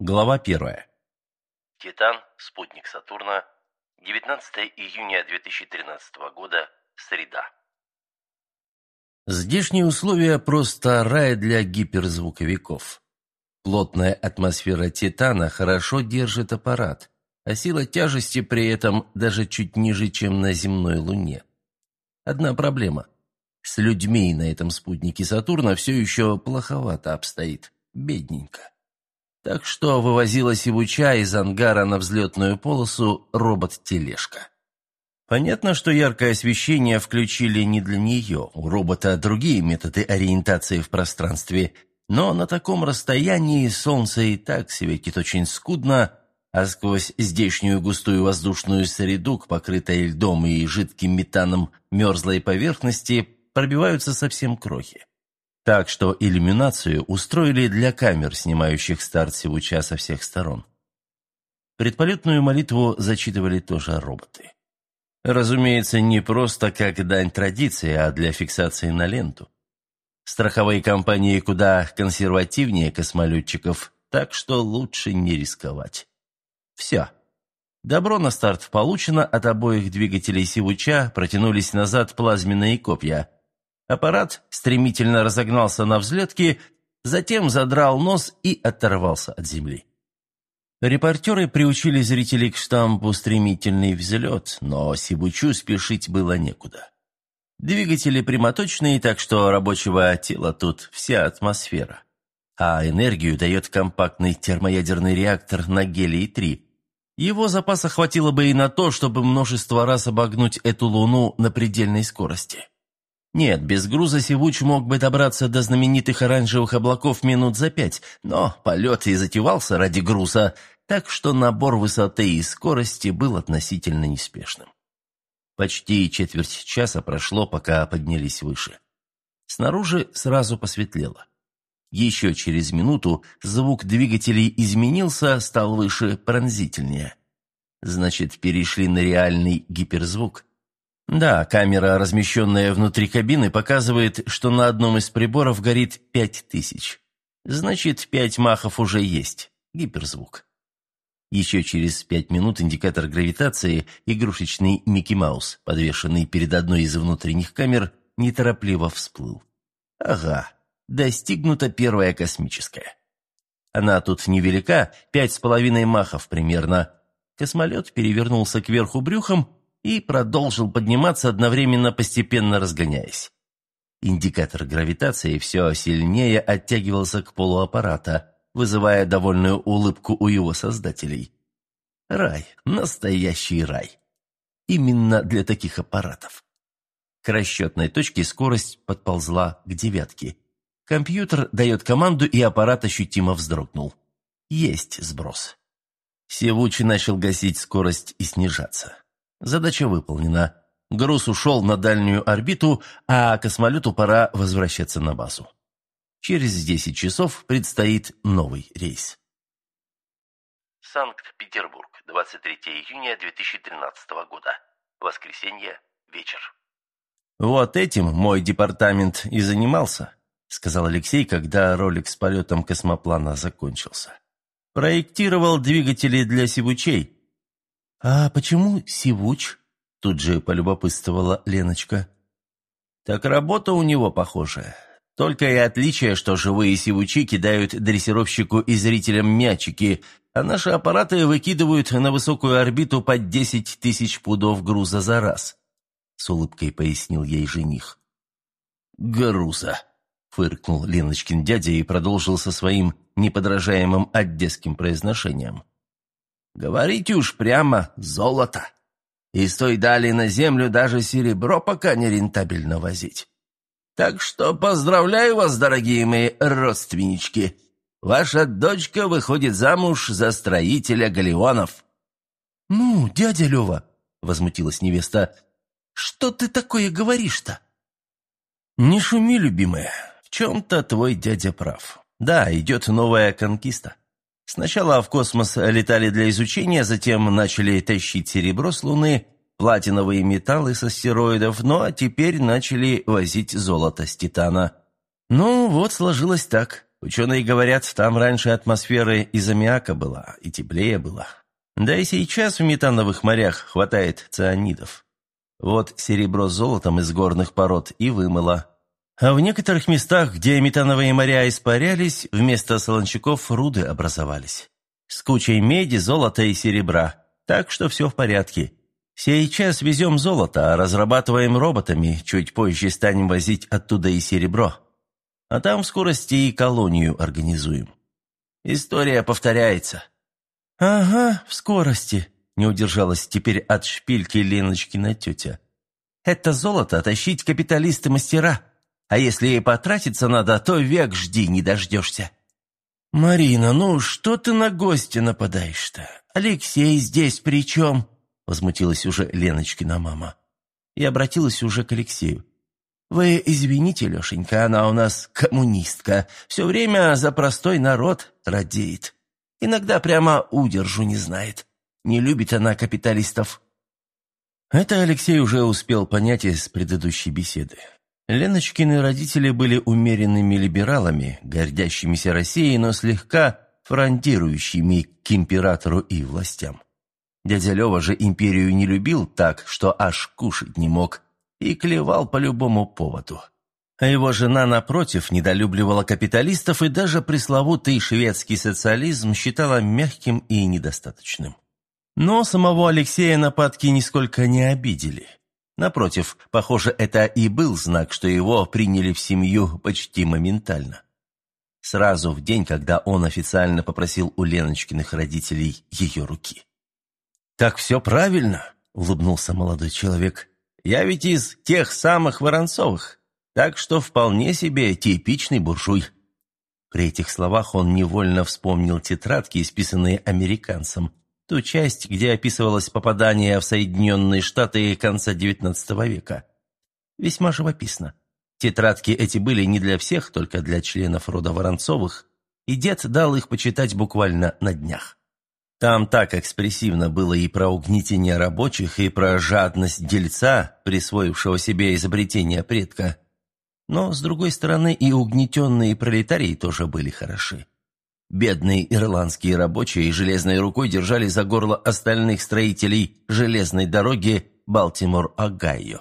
Глава первая. Титан, спутник Сатурна, 19 июня 2013 года, среда. Здешние условия просто рай для гиперзвуковиков. Плотная атмосфера Титана хорошо держит аппарат, а сила тяжести при этом даже чуть ниже, чем на земной Луне. Одна проблема. С людьми на этом спутнике Сатурна все еще плоховато обстоит, бедненько. Так что вывозила Сивуча из ангара на взлетную полосу робот-тележка. Понятно, что яркое освещение включили не для нее, у робота другие методы ориентации в пространстве, но на таком расстоянии солнце и так светит очень скудно, а сквозь здешнюю густую воздушную среду к покрытой льдом и жидким метаном мерзлой поверхности пробиваются совсем крохи. Так что иллюминацию устроили для камер, снимающих старт Севуча со всех сторон. Предполетную молитву зачитывали тоже роботы. Разумеется, не просто как дань традиции, а для фиксации на ленту. Страховые компании куда консервативнее космолетчиков, так что лучше не рисковать. Все. Добро на старт получено, от обоих двигателей Сивуча протянулись назад плазменные копья. Аппарат стремительно разогнался на взлетке, затем задрал нос и оторвался от земли. Репортеры приучили зрителей к штампу «стремительный взлет», но Сибучу спешить было некуда. Двигатели прямоточные, так что рабочего тела тут вся атмосфера. А энергию дает компактный термоядерный реактор на гелий-3, его запаса хватило бы и на то, чтобы множество раз обогнуть эту Луну на предельной скорости. Нет, без груза Севуч мог бы добраться до знаменитых оранжевых облаков минут за пять, но полет и затевался ради груза, так что набор высоты и скорости был относительно неспешным. Почти четверть часа прошло, пока поднялись выше. Снаружи сразу посветлело. Еще через минуту звук двигателей изменился, стал выше, пронзительнее. Значит, перешли на реальный гиперзвук. Да, камера, размещенная внутри кабины, показывает, что на одном из приборов горит пять тысяч. Значит, пять махов уже есть. Гиперзвук. Еще через пять минут индикатор гравитации, игрушечный Микки Маус, подвешенный перед одной из внутренних камер, неторопливо всплыл. Ага, достигнута первая космическая. Она тут невелика, пять с половиной махов примерно. Космолет перевернулся кверху брюхом и продолжил подниматься, одновременно постепенно разгоняясь. Индикатор гравитации все сильнее оттягивался к полу аппарата, вызывая довольную улыбку у его создателей. Рай, настоящий рай. Именно для таких аппаратов. К расчетной точке скорость подползла к девятке – Компьютер дает команду, и аппарат ощутимо вздрогнул. Есть сброс. Севучи начал гасить скорость и снижаться. Задача выполнена. Груз ушел на дальнюю орбиту, а космолету пора возвращаться на базу. Через 10 часов предстоит новый рейс. Санкт-Петербург, 23 июня 2013 года. Воскресенье, вечер. Вот этим мой департамент и занимался сказал Алексей, когда ролик с полетом космоплана закончился. «Проектировал двигатели для сивучей». «А почему сивуч?» – тут же полюбопытствовала Леночка. «Так работа у него похожая. Только и отличие, что живые сивучи кидают дрессировщику и зрителям мячики, а наши аппараты выкидывают на высокую орбиту под десять тысяч пудов груза за раз», – с улыбкой пояснил ей жених. «Груза», фыркнул Леночкин дядя и продолжил со своим неподражаемым одесским произношением. «Говорите уж прямо, золото. И с той дали на землю даже серебро пока не рентабельно возить. Так что поздравляю вас, дорогие мои родственнички. Ваша дочка выходит замуж за строителя галеонов». «Ну, дядя Лева», — возмутилась невеста, — «что ты такое говоришь-то?» «Не шуми, любимая чем-то твой дядя прав. Да, идет новая конкиста. Сначала в космос летали для изучения, затем начали тащить серебро с Луны, платиновые металлы с астероидов, ну а теперь начали возить золото с Титана. Ну, вот сложилось так. Ученые говорят, там раньше атмосфера из аммиака была, и теплее было. Да и сейчас в метановых морях хватает цианидов. Вот серебро с золотом из горных пород и вымыло. А в некоторых местах, где метановые моря испарялись, вместо солончаков руды образовались. С кучей меди, золота и серебра. Так что все в порядке. Сейчас везем золото, а разрабатываем роботами, чуть позже станем возить оттуда и серебро. А там в скорости и колонию организуем. История повторяется. «Ага, в скорости», — не удержалась теперь от шпильки Леночкина тетя. «Это золото тащить капиталисты-мастера, а если и потратиться надо, то век жди, не дождешься». «Марина, ну что ты на гостя нападаешь-то? Алексей здесь при чем?» Возмутилась уже Леночкина мама. И обратилась уже к Алексею. «Вы извините, Лешенька, она у нас коммунистка. Все время за простой народ радеет. Иногда прямо удержу не знает. Не любит она капиталистов». Это Алексей уже успел понять из предыдущей беседы. Леночкины родители были умеренными либералами, гордящимися Россией, но слегка фронтирующими к императору и властям. Дядя Лева же империю не любил так, что аж кушать не мог, и клевал по любому поводу. А его жена, напротив, недолюбливала капиталистов и даже пресловутый шведский социализм считала мягким и недостаточным. Но самого Алексея нападки нисколько не обидели. Напротив, похоже, это и был знак, что его приняли в семью почти моментально. Сразу в день, когда он официально попросил у Леночкиных родителей ее руки. «Так все правильно», — улыбнулся молодой человек. «Я ведь из тех самых Воронцовых, так что вполне себе типичный буржуй». При этих словах он невольно вспомнил тетрадки, исписанные американцем, ту часть, где описывалось попадание в Соединенные Штаты конца XIX века. Весьма живописно. Тетрадки эти были не для всех, только для членов рода Воронцовых, и дед дал их почитать буквально на днях. Там так экспрессивно было и про угнетение рабочих, и про жадность дельца, присвоившего себе изобретение предка. Но, с другой стороны, и угнетенные пролетарии тоже были хороши. Бедные ирландские рабочие железной рукой держали за горло остальных строителей железной дороги Балтимор-Огайо.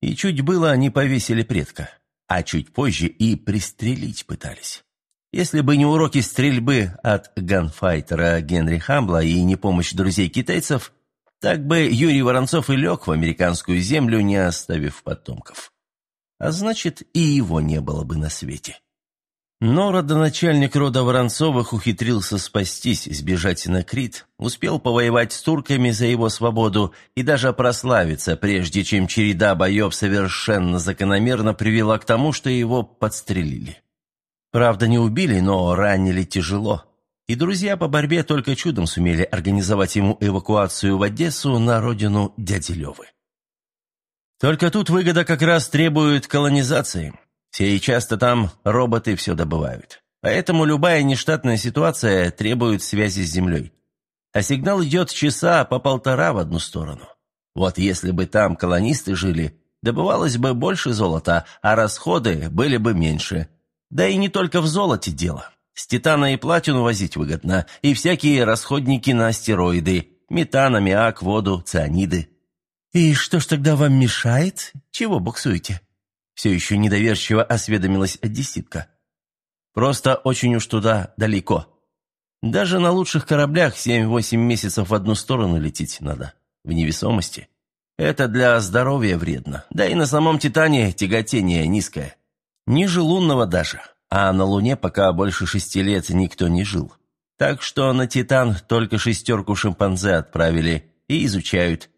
И чуть было они повесили предка, а чуть позже и пристрелить пытались. Если бы не уроки стрельбы от ганфайтера Генри Хамбла и не помощь друзей-китайцев, так бы Юрий Воронцов и лег в американскую землю, не оставив потомков. А значит, и его не было бы на свете. Но родоначальник рода Воронцовых ухитрился спастись, сбежать на Крит, успел повоевать с турками за его свободу и даже прославиться, прежде чем череда боев совершенно закономерно привела к тому, что его подстрелили. Правда, не убили, но ранили тяжело. И друзья по борьбе только чудом сумели организовать ему эвакуацию в Одессу на родину дяди Левы. Только тут выгода как раз требует колонизации. Все и часто там роботы все добывают. Поэтому любая нештатная ситуация требует связи с Землей. А сигнал идет часа по полтора в одну сторону. Вот если бы там колонисты жили, добывалось бы больше золота, а расходы были бы меньше. Да и не только в золоте дело. С титана и платину возить выгодно, и всякие расходники на астероиды, метан, аммиак, воду, цианиды. «И что ж тогда вам мешает? Чего буксуете?» Все еще недоверчиво осведомилась одесситка. «Просто очень уж туда далеко. Даже на лучших кораблях семь-восемь месяцев в одну сторону лететь надо, в невесомости. Это для здоровья вредно, да и на самом Титане тяготение низкое. Ниже лунного даже, а на Луне пока больше шести лет никто не жил. Так что на Титан только шестерку шимпанзе отправили и изучают,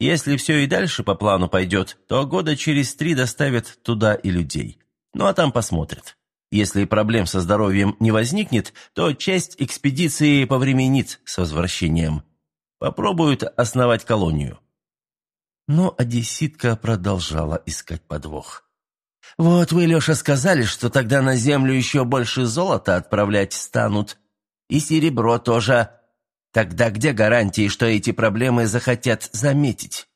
если все и дальше по плану пойдет, то года через три доставят туда и людей. Ну а там посмотрят. Если проблем со здоровьем не возникнет, то часть экспедиции повременит с возвращением. Попробуют основать колонию. Но одесситка продолжала искать подвох. «Вот вы, Леша, сказали, что тогда на землю еще больше золота отправлять станут. И серебро тоже. Тогда где гарантии, что эти проблемы захотят заметить?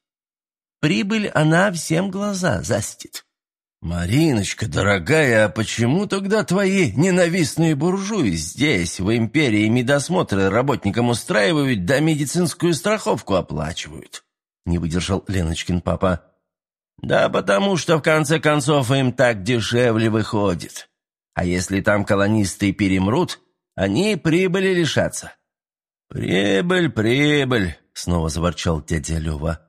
Прибыль она всем глаза застит. «Мариночка, дорогая, а почему тогда твои ненавистные буржуи здесь, в империи, медосмотры работникам устраивают, да медицинскую страховку оплачивают?» Не выдержал Леночкин папа. «Да потому что, в конце концов, им так дешевле выходит. А если там колонисты перемрут, они прибыли лишатся». «Прибыль, прибыль», — снова заворчал дядя Лева.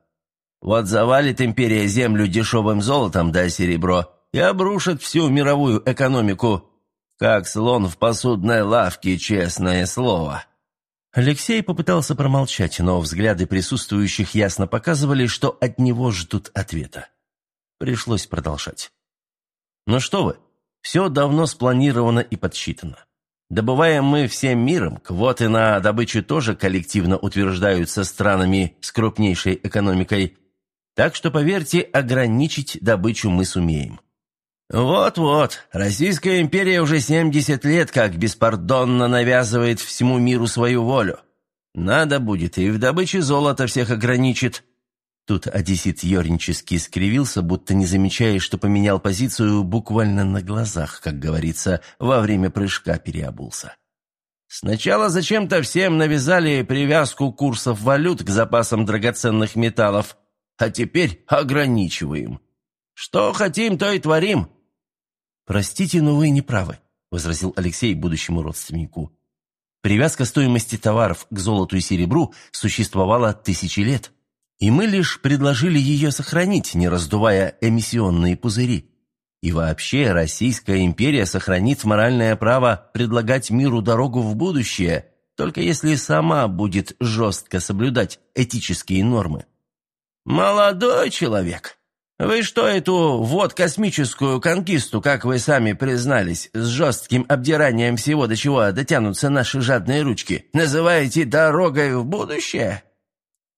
Вот завалит империя землю дешевым золотом да серебро и обрушит всю мировую экономику, как слон в посудной лавке, честное слово». Алексей попытался промолчать, но взгляды присутствующих ясно показывали, что от него ждут ответа. Пришлось продолжать. «Ну что вы, все давно спланировано и подсчитано. Добываем мы всем миром, квоты на добычу тоже коллективно утверждаются странами с крупнейшей экономикой, так что, поверьте, ограничить добычу мы сумеем. Вот-вот, Российская империя уже 70 лет как беспардонно навязывает всему миру свою волю. Надо будет, и в добыче золота всех ограничит. Тут одессит ернически скривился, будто не замечая, что поменял позицию буквально на глазах, как говорится, во время прыжка переобулся. Сначала зачем-то всем навязали привязку курсов валют к запасам драгоценных металлов, а теперь ограничиваем. Что хотим, то и творим». «Простите, но вы не правы», — возразил Алексей будущему родственнику. «Привязка стоимости товаров к золоту и серебру существовала тысячи лет, и мы лишь предложили ее сохранить, не раздувая эмиссионные пузыри. И вообще Российская империя сохранит моральное право предлагать миру дорогу в будущее, только если сама будет жестко соблюдать этические нормы. «Молодой человек, вы что эту вот космическую конкисту, как вы сами признались, с жестким обдиранием всего, до чего дотянутся наши жадные ручки, называете дорогой в будущее?»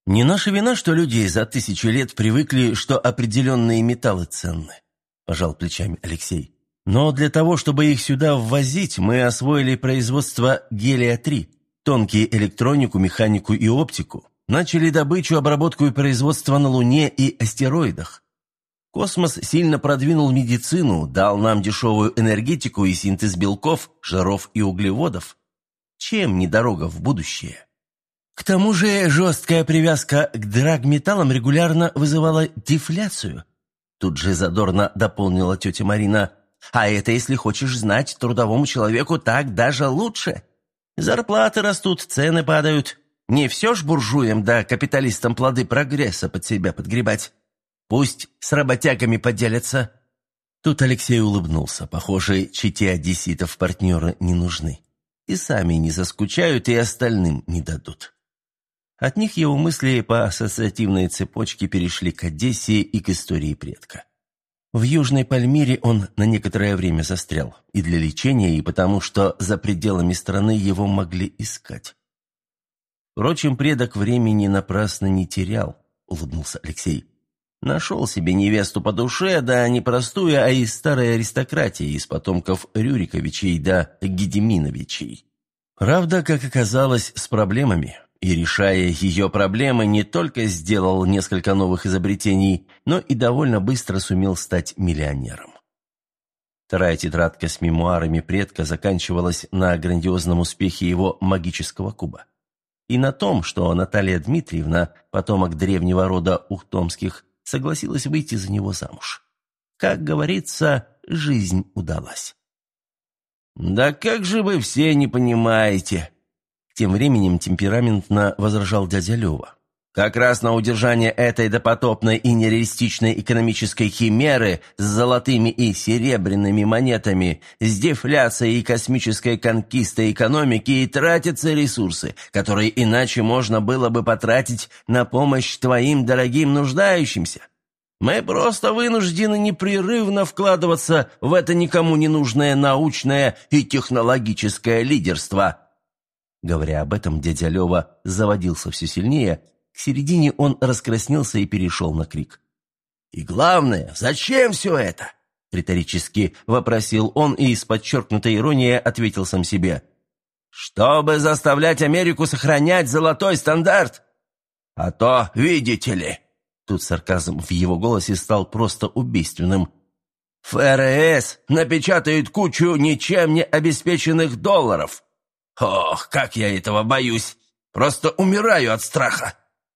«Не наша вина, что люди за тысячи лет привыкли, что определенные металлы ценны», – пожал плечами Алексей. «Но для того, чтобы их сюда ввозить, мы освоили производство гелия-3, тонкие электронику, механику и оптику. Начали добычу, обработку и производство на Луне и астероидах. Космос сильно продвинул медицину, дал нам дешевую энергетику и синтез белков, жиров и углеводов. Чем не дорога в будущее? К тому же жесткая привязка к драгметаллам регулярно вызывала дефляцию. Тут же задорно дополнила тетя Марина. А это, если хочешь знать, трудовому человеку так даже лучше. Зарплаты растут, цены падают, не все ж буржуям да капиталистам плоды прогресса под себя подгребать. Пусть с работягами поделятся». Тут Алексей улыбнулся. Похоже, чите одесситов партнеры не нужны. И сами не заскучают, и остальным не дадут. От них его мысли по ассоциативной цепочке перешли к Одессе и к истории предка. В Южной Пальмире он на некоторое время застрял, и для лечения, и потому что за пределами страны его могли искать. Впрочем, предок времени напрасно не терял, улыбнулся Алексей. Нашел себе невесту по душе, да не простую, а из старой аристократии, из потомков Рюриковичей да Гедеминовичей. Правда, как оказалось, с проблемами. И, решая ее проблемы, не только сделал несколько новых изобретений, но и довольно быстро сумел стать миллионером. Вторая тетрадка с мемуарами предка заканчивалась на грандиозном успехе его магического куба и на том, что Наталья Дмитриевна, потомок древнего рода Ухтомских, согласилась выйти за него замуж. Как говорится, жизнь удалась. «Да как же вы все не понимаете!» Тем временем темпераментно возражал дядя Лева. Как раз на удержание этой допотопной и нереалистичной экономической химеры с золотыми и серебряными монетами, с дефляцией и космической конкистой экономики и тратятся ресурсы, которые иначе можно было бы потратить на помощь твоим дорогим нуждающимся. Мы просто вынуждены непрерывно вкладываться в это никому не нужное научное и технологическое лидерство». Говоря об этом, дядя Лева заводился все сильнее – к середине он раскраснелся и перешел на крик. «И главное, зачем все это?» Риторически вопросил он и с подчеркнутой иронией ответил сам себе. «Чтобы заставлять Америку сохранять золотой стандарт? А то, видите ли...» Тут сарказм в его голосе стал просто убийственным. ФРС напечатают кучу ничем не обеспеченных долларов. Ох, как я этого боюсь! Просто умираю от страха!»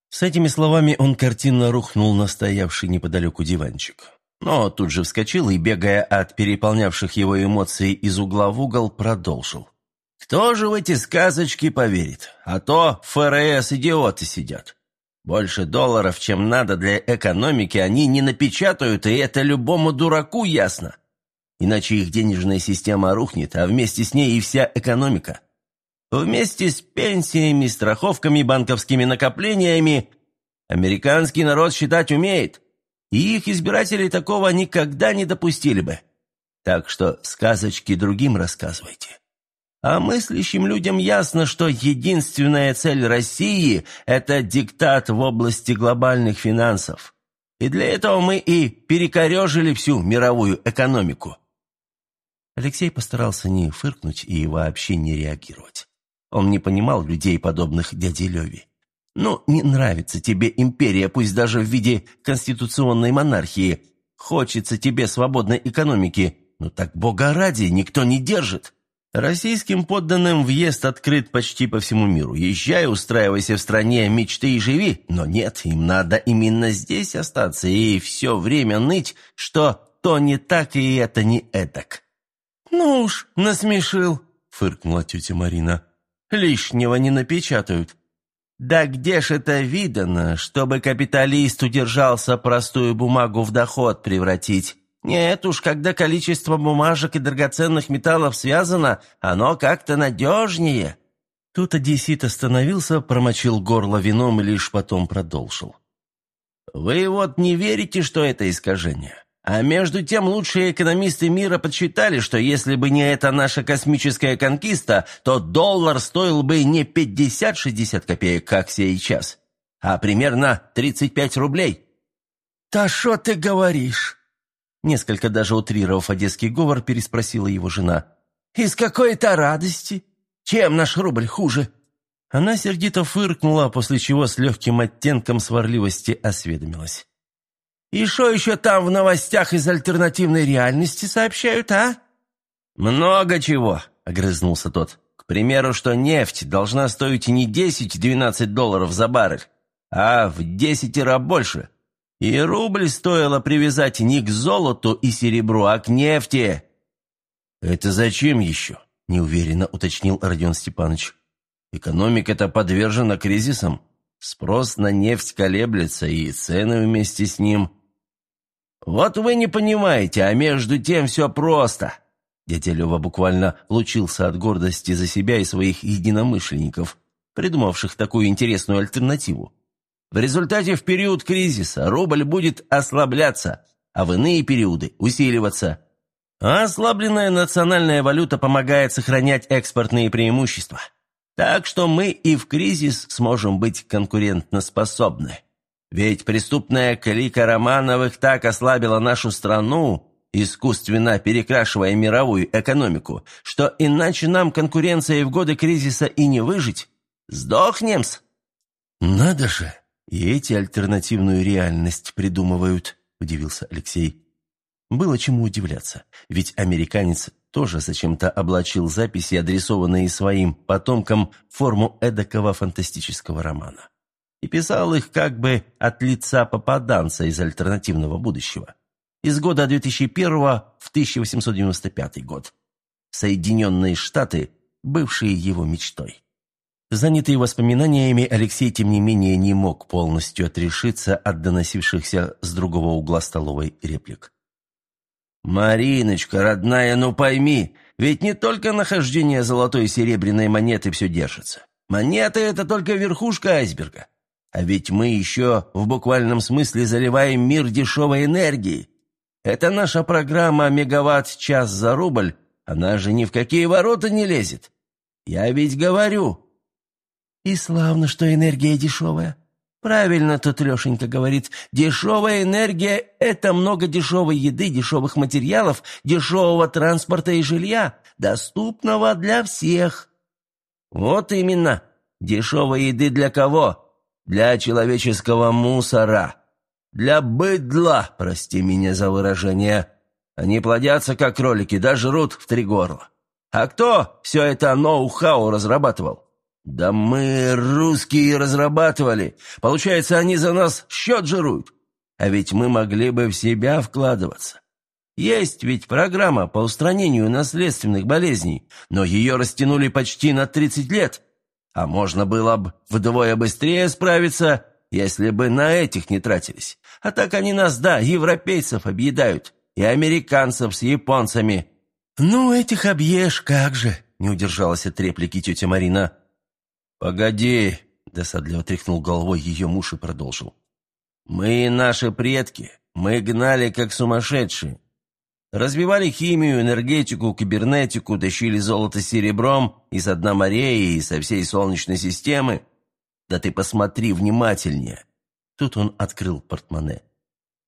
С этими словами он картинно рухнул на стоявший неподалеку диванчик. Но тут же вскочил и, бегая от переполнявших его эмоций из угла в угол, продолжил. «Кто же в эти сказочки поверит? А то ФРС идиоты сидят. Больше долларов, чем надо для экономики, они не напечатают, и это любому дураку ясно. Иначе их денежная система рухнет, а вместе с ней и вся экономика. Вместе с пенсиями, страховками, банковскими накоплениями американский народ считать умеет, и их избиратели такого никогда не допустили бы. Так что сказочки другим рассказывайте. А мыслящим людям ясно, что единственная цель России – это диктат в области глобальных финансов. И для этого мы и перекорежили всю мировую экономику. Алексей постарался не фыркнуть и вообще не реагировать. Он не понимал людей, подобных дяде Леве. «Ну, не нравится тебе империя, пусть даже в виде конституционной монархии. Хочется тебе свободной экономики. Ну так, бога ради, никто не держит. Российским подданным въезд открыт почти по всему миру. Езжай, устраивайся в стране мечты и живи. Но нет, им надо именно здесь остаться и все время ныть, что то не так и это не этак». «Ну уж, насмешил», — фыркнула тетя Марина. Лишнего не напечатают. Да где ж это видано, чтобы капиталист удержался простую бумагу в доход превратить? Нет уж, когда количество бумажек и драгоценных металлов связано, оно как-то надежнее». Тут одессит остановился, промочил горло вином и лишь потом продолжил. «Вы вот не верите, что это искажение? А между тем лучшие экономисты мира подсчитали, что если бы не эта наша космическая конкиста, то доллар стоил бы не 50-60 копеек, как сейчас, а примерно 35 рублей. «Да что ты говоришь?» Несколько даже утрировав одесский говор, переспросила его жена. «Из какой-то радости? Чем наш рубль хуже?» Она сердито фыркнула, после чего с легким оттенком сварливости осведомилась. И что еще там в новостях из альтернативной реальности сообщают, а?» «Много чего», — огрызнулся тот. «К примеру, что нефть должна стоить не 10-12 долларов за баррель, а в десятеро больше. И рубль стоило привязать не к золоту и серебру, а к нефти». «Это зачем еще?» — неуверенно уточнил Родион Степанович. «Экономика-то подвержена кризисам. Спрос на нефть колеблется, и цены вместе с ним». «Вот вы не понимаете, а между тем все просто». Дядя Лева буквально лучился от гордости за себя и своих единомышленников, придумавших такую интересную альтернативу. В результате в период кризиса рубль будет ослабляться, а в иные периоды усиливаться. А ослабленная национальная валюта помогает сохранять экспортные преимущества. Так что мы и в кризис сможем быть конкурентоспособны. Ведь преступная клика Романовых так ослабила нашу страну, искусственно перекрашивая мировую экономику, что иначе нам конкуренция в годы кризиса и не выжить. Сдохнем-с!» «Надо же! И эти альтернативную реальность придумывают», – удивился Алексей. Было чему удивляться, ведь американец тоже зачем-то облачил записи, адресованные своим потомкам, в форму эдакого фантастического романа и писал их как бы от лица попаданца из альтернативного будущего. Из года 2001 в 1895 год. Соединенные Штаты, бывшие его мечтой. Занятый воспоминаниями, Алексей, тем не менее, не мог полностью отрешиться от доносившихся с другого угла столовой реплик. «Мариночка, родная, ну пойми, ведь не только нахождение золотой и серебряной монеты все держится. Монеты — это только верхушка айсберга. А ведь мы еще в буквальном смысле заливаем мир дешевой энергией. Это наша программа «Мегаватт-час за рубль», она же ни в какие ворота не лезет. Я ведь говорю. И славно, что энергия дешевая. Правильно тут Лешенька говорит, дешевая энергия – это много дешевой еды, дешевых материалов, дешевого транспорта и жилья, доступного для всех. Вот именно. Дешевой еды для кого? Для человеческого мусора, для быдла, прости меня за выражение. Они плодятся, как кролики, да жрут в три горла. А кто все это ноу-хау разрабатывал? Да мы, русские, разрабатывали. Получается, они за нас счет жируют. А ведь мы могли бы в себя вкладываться. Есть ведь программа по устранению наследственных болезней, но ее растянули почти на 30 лет. А можно было бы вдвое быстрее справиться, если бы на этих не тратились. А так они нас, да, европейцев объедают, и американцев с японцами. «Ну, этих объешь, как же!» — не удержалась от реплики тетя Марина. «Погоди!» — досадливо тряхнул головой ее муж и продолжил. «Мы наши предки, мы гнали как сумасшедшие. Развивали химию, энергетику, кибернетику, тащили золото серебром из дна моря и со всей Солнечной системы. Да ты посмотри внимательнее. Тут он открыл портмоне.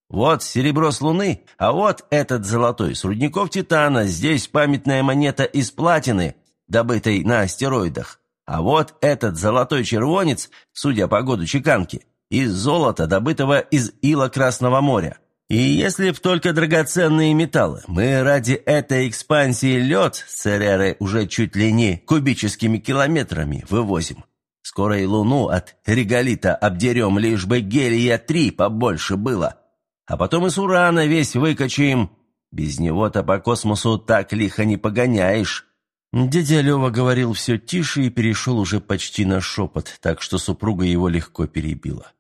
Вот серебро с Луны, а вот этот золотой с рудников Титана. Здесь памятная монета из платины, добытой на астероидах. А вот этот золотой червонец, судя по году чеканки, из золота, добытого из ила Красного моря. И если б только драгоценные металлы, мы ради этой экспансии лед с Цереры уже чуть ли не кубическими километрами вывозим. Скоро и Луну от реголита обдерем, лишь бы гелия-3 побольше было. А потом и с Урана весь выкачаем. Без него-то по космосу так лихо не погоняешь». Дядя Лева говорил все тише и перешел уже почти на шепот, так что супруга его легко перебила.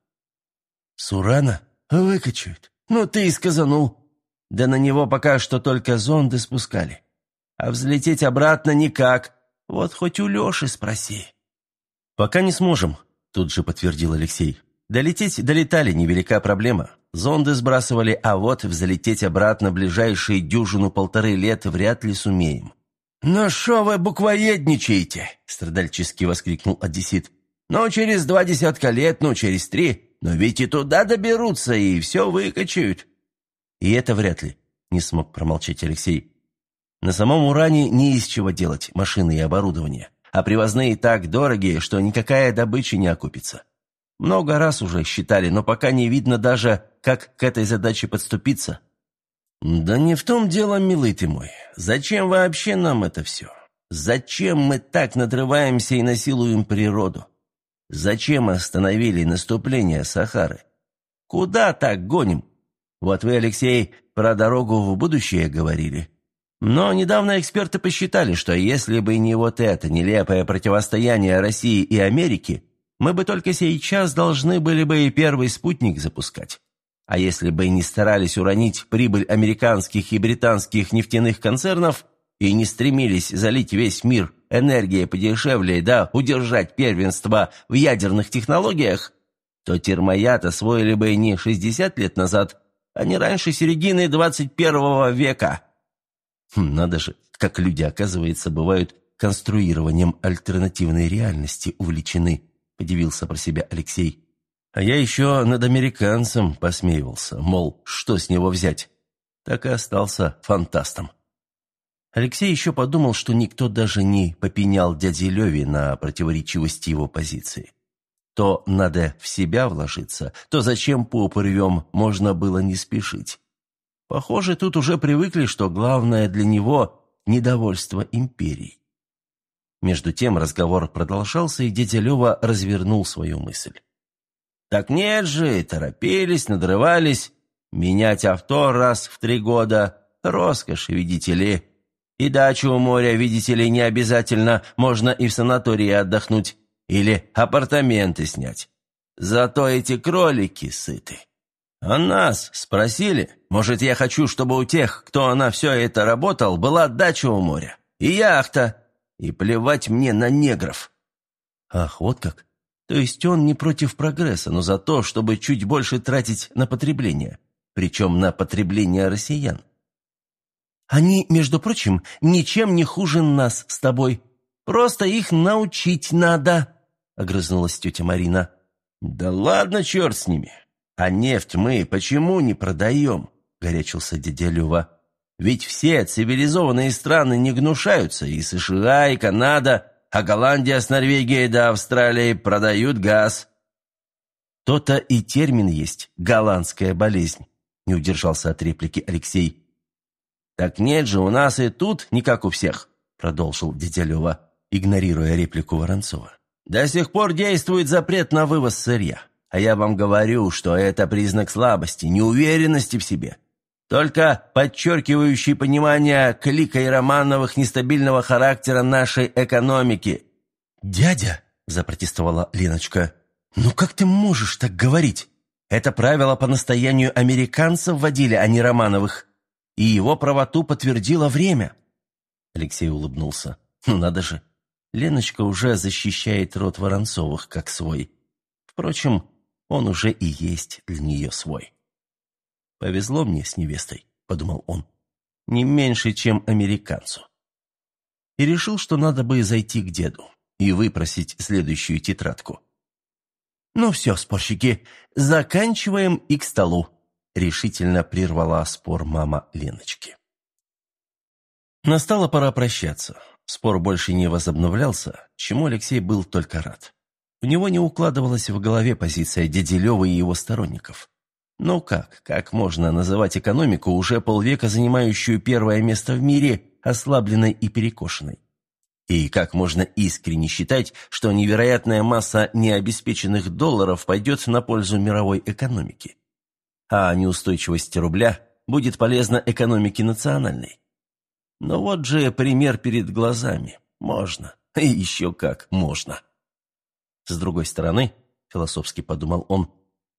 «С Урана? Выкачают. «Ну ты и сказанул. Да на него пока что только зонды спускали. А взлететь обратно никак. Вот хоть у Леши спроси». «Пока не сможем», — тут же подтвердил Алексей. «Долететь долетали, невелика проблема. Зонды сбрасывали, а вот взлететь обратно ближайшие дюжину-полторы лет вряд ли сумеем». «Ну шо вы буквоедничаете?» — страдальчески воскликнул Одессит. «Ну, через два десятка лет, ну, через три. Но ведь и туда доберутся, и все выкачают». «И это вряд ли», — не смог промолчать Алексей. «На самом Уране не из чего делать машины и оборудование, а привозные так дорогие, что никакая добыча не окупится. Много раз уже считали, но пока не видно даже, как к этой задаче подступиться». «Да не в том дело, милый ты мой. Зачем вообще нам это все? Зачем мы так надрываемся и насилуем природу? Зачем остановили наступление Сахары? Куда так гоним? Вот вы, Алексей, про дорогу в будущее говорили. Но недавно эксперты посчитали, что если бы не вот это нелепое противостояние России и Америки, мы бы только сейчас должны были бы и первый спутник запускать. А если бы не старались уронить прибыль американских и британских нефтяных концернов и не стремились залить весь мир энергия подешевле, да удержать первенство в ядерных технологиях, то термояд освоили бы не 60 лет назад, а не раньше середины 21 века. Хм, надо же, как люди, оказывается, бывают конструированием альтернативной реальности увлечены, подивился про себя Алексей. А я еще над американцем посмеивался, мол, что с него взять. Так и остался фантастом. Алексей еще подумал, что никто даже не попенял дяде Леве на противоречивости его позиции. То надо в себя вложиться, то зачем попырвем можно было не спешить. Похоже, тут уже привыкли, что главное для него – недовольство империей. Между тем разговор продолжался, и дядя Лева развернул свою мысль. «Так нет же, торопились, надрывались. Менять авто раз в три года – роскошь, видите ли». И дачу у моря, видите ли, не обязательно, можно и в санатории отдохнуть или апартаменты снять. Зато эти кролики сыты. А нас спросили, может, я хочу, чтобы у тех, кто на все это работал, была дача у моря и яхта, и плевать мне на негров. Ах, вот как. То есть он не против прогресса, но за то, чтобы чуть больше тратить на потребление, причем на потребление россиян. Они, между прочим, ничем не хуже нас с тобой. Просто их научить надо», — огрызнулась тетя Марина. «Да ладно, черт с ними. А нефть мы почему не продаем?» — горячился дядя Люва. «Ведь все цивилизованные страны не гнушаются, и США, и Канада, а Голландия с Норвегией до Австралии продают газ». «То-то и термин есть — голландская болезнь», — не удержался от реплики Алексей. «Так нет же, у нас и тут не как у всех», — продолжил дядя Лева, игнорируя реплику Воронцова. «До сих пор действует запрет на вывоз сырья. А я вам говорю, что это признак слабости, неуверенности в себе. Только подчеркивающий понимание Клика и Романовых нестабильного характера нашей экономики». «Дядя», — запротестовала Леночка, — «ну как ты можешь так говорить? Это правило по настоянию американцев вводили, а не Романовых и его правоту подтвердило время». Алексей улыбнулся. «Ну надо же, Леночка уже защищает род Воронцовых как свой. Впрочем, он уже и есть для нее свой». «Повезло мне с невестой», — подумал он, — «не меньше, чем американцу». И решил, что надо бы зайти к деду и выпросить следующую тетрадку. «Ну все, спорщики, заканчиваем и к столу», решительно прервала спор мама Леночки. Настала пора прощаться. Спор больше не возобновлялся, чему Алексей был только рад. У него не укладывалась в голове позиция дяди Левы и его сторонников. Ну как, как можно называть экономику, уже полвека занимающую первое место в мире, ослабленной и перекошенной? И как можно искренне считать, что невероятная масса необеспеченных долларов пойдет на пользу мировой экономике? А неустойчивость рубля будет полезна экономике национальной. Но вот же пример перед глазами. Можно. И еще как можно. С другой стороны, философски подумал он,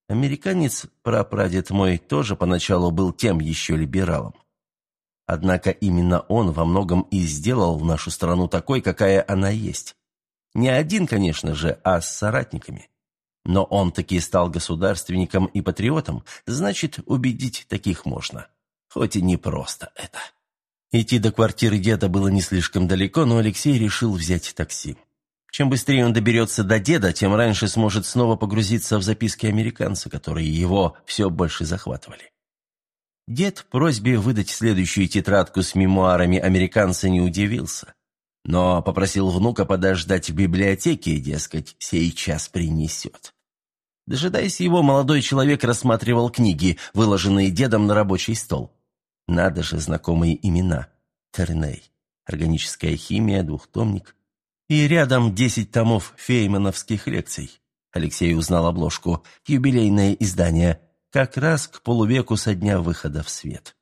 американец, прапрадед мой, тоже поначалу был тем еще либералом. Однако именно он во многом и сделал нашу страну такой, какая она есть. Не один, конечно же, а с соратниками. Но он таки стал государственником и патриотом, значит, убедить таких можно. Хоть и не просто это. Идти до квартиры деда было не слишком далеко, но Алексей решил взять такси. Чем быстрее он доберется до деда, тем раньше сможет снова погрузиться в записки американца, которые его все больше захватывали. Дед просьбе выдать следующую тетрадку с мемуарами американца не удивился, но попросил внука подождать в библиотеке, дескать, сейчас принесет. Дожидаясь его, молодой человек рассматривал книги, выложенные дедом на рабочий стол. Надо же, знакомые имена. Терней, органическая химия, двухтомник. И рядом десять томов феймановских лекций. Алексей узнал обложку. Юбилейное издание. Как раз к полувеку со дня выхода в свет.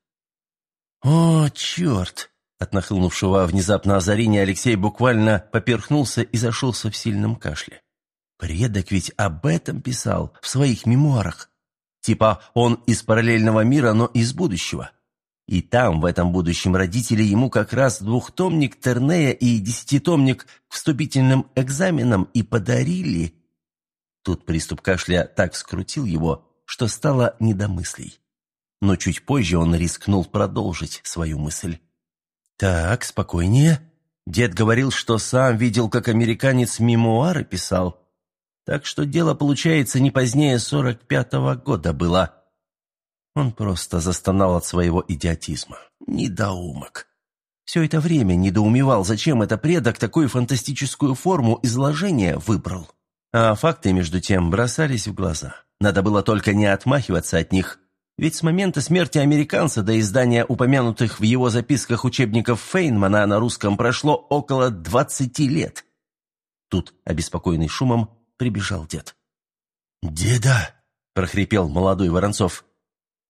«О, черт!» От нахлынувшего внезапно озарения Алексей буквально поперхнулся и зашелся в сильном кашле. Предок ведь об этом писал в своих мемуарах. Типа он из параллельного мира, но из будущего. И там, в этом будущем, родители ему как раз двухтомник Тернея и десятитомник к вступительным экзаменам и подарили. Тут приступ кашля так скрутил его, что стало недомыслей. Но чуть позже он рискнул продолжить свою мысль. «Так, спокойнее. Дед говорил, что сам видел, как американец мемуары писал. Так что дело, получается, не позднее сорок пятого года было. Он просто застонал от своего идиотизма. Недоумок. Все это время недоумевал, зачем это предок такую фантастическую форму изложения выбрал. А факты, между тем, бросались в глаза. Надо было только не отмахиваться от них, ведь с момента смерти американца до издания упомянутых в его записках учебников Фейнмана на русском прошло около двадцати лет. Тут, обеспокоенный шумом, прибежал дед. «Деда!» — прохрипел молодой Воронцов.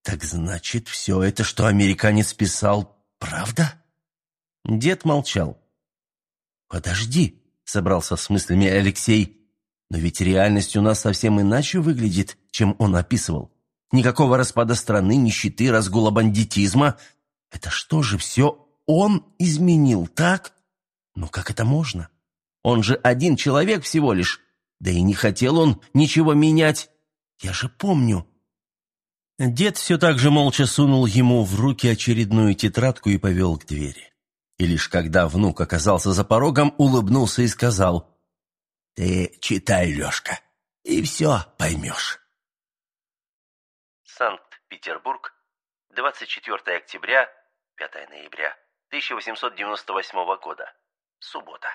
«Так значит, все это, что американец писал, правда?» Дед молчал. «Подожди», — собрался с мыслями Алексей. «Но ведь реальность у нас совсем иначе выглядит, чем он описывал. Никакого распада страны, нищеты, разгула бандитизма. Это что же все он изменил, так? Ну как это можно? Он же один человек всего лишь. Да и не хотел он ничего менять. Я же помню». Дед все так же молча сунул ему в руки очередную тетрадку и повел к двери. И лишь когда внук оказался за порогом, улыбнулся и сказал, «Ты читай, Лешка, и все поймешь». Санкт-Петербург, 24 октября, 5 ноября 1898 года. Суббота.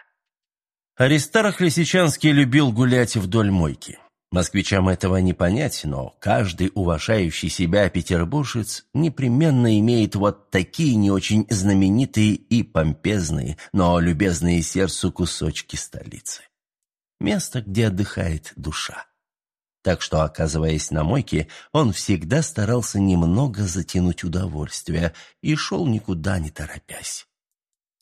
Аристарх Лисичанский любил гулять вдоль мойки. Москвичам этого не понять, но каждый уважающий себя петербуржец непременно имеет вот такие не очень знаменитые и помпезные, но любезные сердцу кусочки столицы. Место, где отдыхает душа. Так что, оказываясь на мойке, он всегда старался немного затянуть удовольствие и шел никуда не торопясь.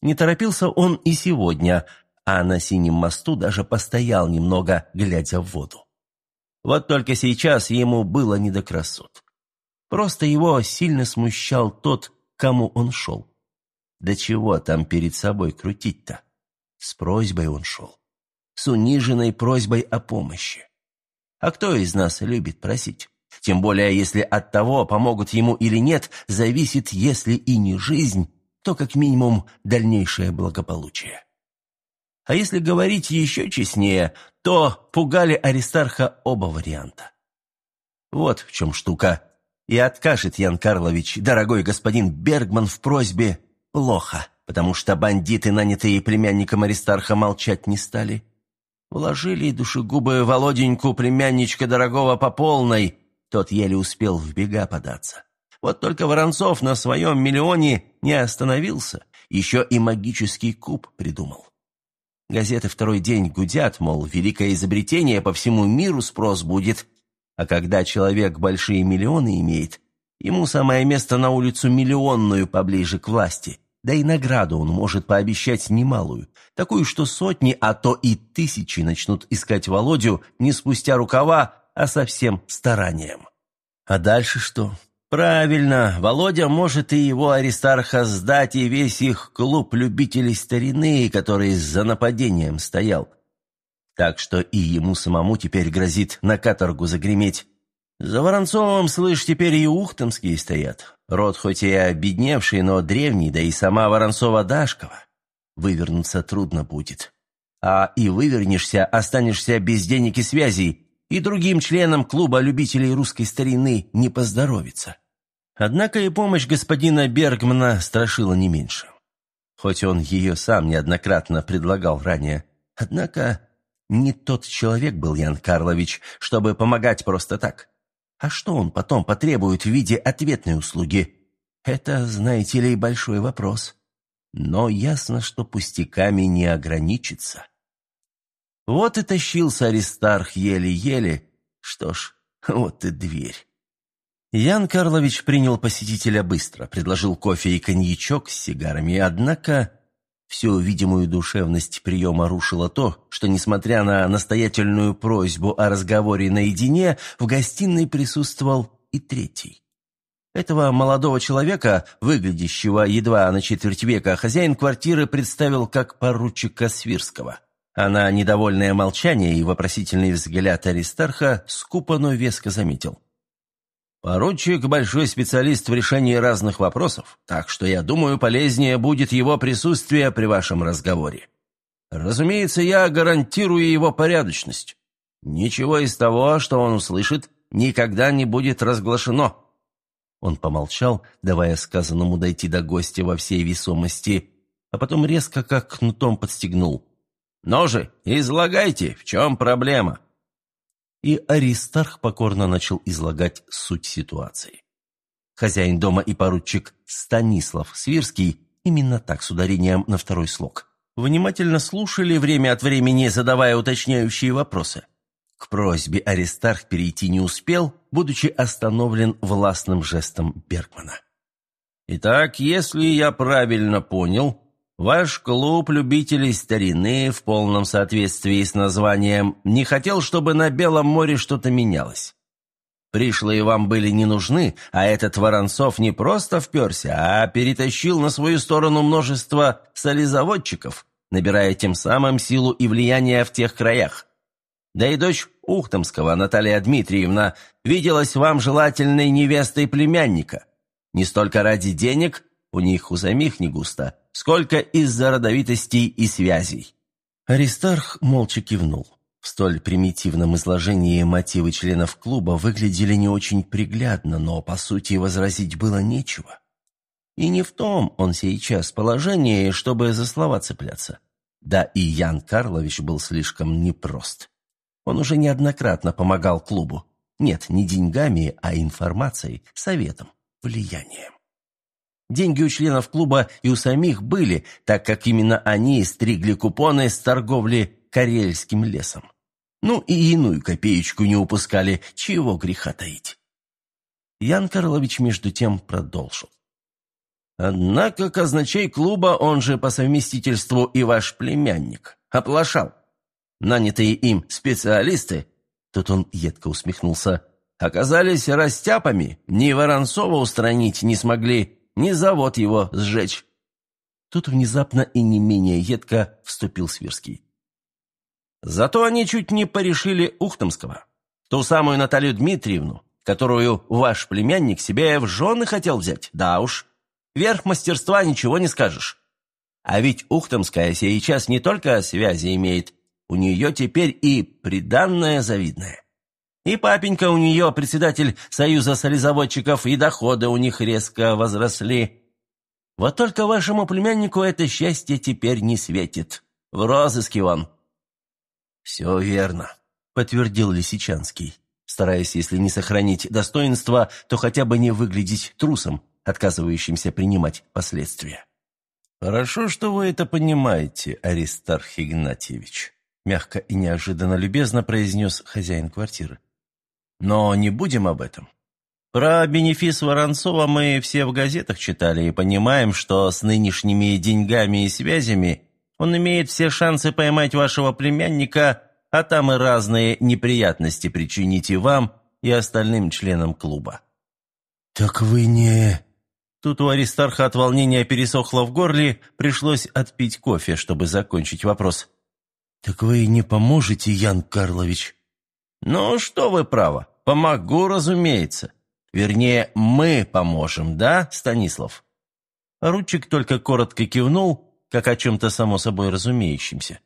Не торопился он и сегодня, а на синем мосту даже постоял немного, глядя в воду. Вот только сейчас ему было не до красот. Просто его сильно смущал тот, кому он шел. Да чего там перед собой крутить-то? С просьбой он шел. С униженной просьбой о помощи. А кто из нас любит просить? Тем более, если от того, помогут ему или нет, зависит, если и не жизнь, то как минимум дальнейшее благополучие. А если говорить еще честнее, то пугали Аристарха оба варианта. Вот в чем штука. И откажет Ян Карлович, дорогой господин Бергман, в просьбе плохо, потому что бандиты, нанятые племянником Аристарха, молчать не стали. Вложили душегубы Володеньку, племянничка дорогого, по полной. Тот еле успел в бега податься. Вот только Воронцов на своем миллионе не остановился, еще и магический куб придумал. Газеты второй день гудят, мол, великое изобретение по всему миру спрос будет. А когда человек большие миллионы имеет, ему самое место на улицу миллионную поближе к власти. Да и награду он может пообещать немалую, такую, что сотни, а то и тысячи начнут искать Володю не спустя рукава, а совсем старанием. А дальше что? Правильно, Володя может и его Аристарха сдать, и весь их клуб любителей старины, который за нападением стоял. Так что и ему самому теперь грозит на каторгу загреметь. За Воронцовым, слышь, теперь и ухтомские стоят. Род хоть и обедневший, но древний, да и сама Воронцова-Дашкова. Вывернуться трудно будет. А и вывернешься, останешься без денег и связей, и другим членам клуба любителей русской старины не поздоровится. Однако и помощь господина Бергмана страшила не меньше. Хоть он ее сам неоднократно предлагал ранее. Однако не тот человек был Ян Карлович, чтобы помогать просто так. А что он потом потребует в виде ответной услуги? Это, знаете ли, большой вопрос. Но ясно, что пустяками не ограничится. Вот и тащился Аристарх еле-еле. Что ж, вот и дверь. Ян Карлович принял посетителя быстро, предложил кофе и коньячок с сигарами, однако всю видимую душевность приема рушило то, что, несмотря на настоятельную просьбу о разговоре наедине, в гостиной присутствовал и третий. Этого молодого человека, выглядящего едва на четверть века, хозяин квартиры представил как поручика Свирского. А на недовольное молчание и вопросительный взгляд Аристарха скупо, но веско заметил. Поручик – большой специалист в решении разных вопросов, так что, я думаю, полезнее будет его присутствие при вашем разговоре. Разумеется, я гарантирую его порядочность. Ничего из того, что он услышит, никогда не будет разглашено». Он помолчал, давая сказанному дойти до гостя во всей весомости, а потом резко как кнутом подстегнул. «Ну же, излагайте, в чем проблема?» и Аристарх покорно начал излагать суть ситуации. Хозяин дома и поручик Станислав Свирский, именно так с ударением на второй слог, внимательно слушали, время от времени задавая уточняющие вопросы. К просьбе Аристарх перейти не успел, будучи остановлен властным жестом Бергмана. «Итак, если я правильно понял, Ваш клуб любителей старины в полном соответствии с названием не хотел, чтобы на Белом море что-то менялось. Пришлые вам были не нужны, а этот Воронцов не просто вперся, а перетащил на свою сторону множество солезаводчиков, набирая тем самым силу и влияние в тех краях. Да и дочь Ухтомского, Наталья Дмитриевна, виделась вам желательной невестой племянника. Не столько ради денег, у них у самих не густо, сколько из-за родовитостей и связей». Аристарх молча кивнул. В столь примитивном изложении мотивы членов клуба выглядели не очень приглядно, но, по сути, возразить было нечего. И не в том он сейчас положении, чтобы за слова цепляться. Да и Ян Карлович был слишком непрост. Он уже неоднократно помогал клубу. Нет, не деньгами, а информацией, советом, влиянием. Деньги у членов клуба и у самих были, так как именно они стригли купоны с торговли карельским лесом. Ну и иную копеечку не упускали, чего греха таить. Ян Карлович между тем продолжил. Однако казначей клуба, он же по совместительству и ваш племянник, оплошал. Нанятые им специалисты, тут он едко усмехнулся, оказались растяпами, ни Воронцова устранить не смогли, ни завод его сжечь. Тут внезапно и не менее едко вступил Свирский. Зато они чуть не порешили Ухтомского. Ту самую Наталью Дмитриевну, которую ваш племянник себе в жены хотел взять. Да уж, верх мастерства ничего не скажешь. А ведь Ухтомская сейчас не только связи имеет, у нее теперь и приданное завидное. И папенька у нее председатель Союза солезаводчиков, и доходы у них резко возросли. Вот только вашему племяннику это счастье теперь не светит. В розыске он». «Все верно», — подтвердил Лисичанский, стараясь, если не сохранить достоинство, то хотя бы не выглядеть трусом, отказывающимся принимать последствия. «Хорошо, что вы это понимаете, Аристарх Игнатьевич», мягко и неожиданно любезно произнес хозяин квартиры. «Но не будем об этом. Про бенефис Воронцова мы все в газетах читали и понимаем, что с нынешними деньгами и связями он имеет все шансы поймать вашего племянника, а там и разные неприятности причинить и вам, и остальным членам клуба». «Так вы не...» Тут у Аристарха от волнения пересохло в горле, пришлось отпить кофе, чтобы закончить вопрос. «Так вы не поможете, Ян Карлович?» «Ну, что вы право, помогу, разумеется. Вернее, мы поможем, да, Станислав?» Ручик только коротко кивнул, как о чем-то само собой разумеющемся.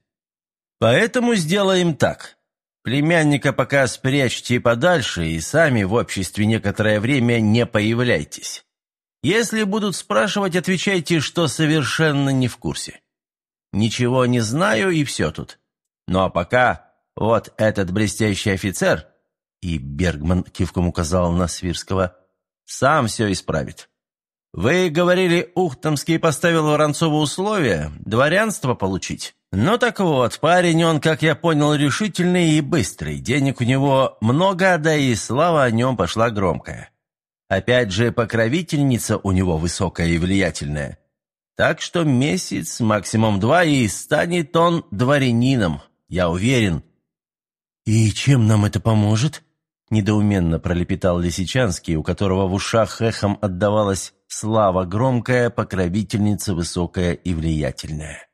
«Поэтому сделаем так. Племянника пока спрячьте подальше и сами в обществе некоторое время не появляйтесь. Если будут спрашивать, отвечайте, что совершенно не в курсе. Ничего не знаю и все тут. Ну а пока вот этот блестящий офицер, и Бергман кивком указал на Свирского, сам все исправит. Вы говорили, Ухтомский поставил Воронцову условия дворянство получить. Ну так вот, парень он, как я понял, решительный и быстрый. Денег у него много, да и слава о нем пошла громкая. Опять же, покровительница у него высокая и влиятельная. Так что месяц, максимум два, и станет он дворянином, я уверен». «И чем нам это поможет?» Недоуменно пролепетал Лисичанский, у которого в ушах эхом отдавалась слава громкая, покровительница высокая и влиятельная.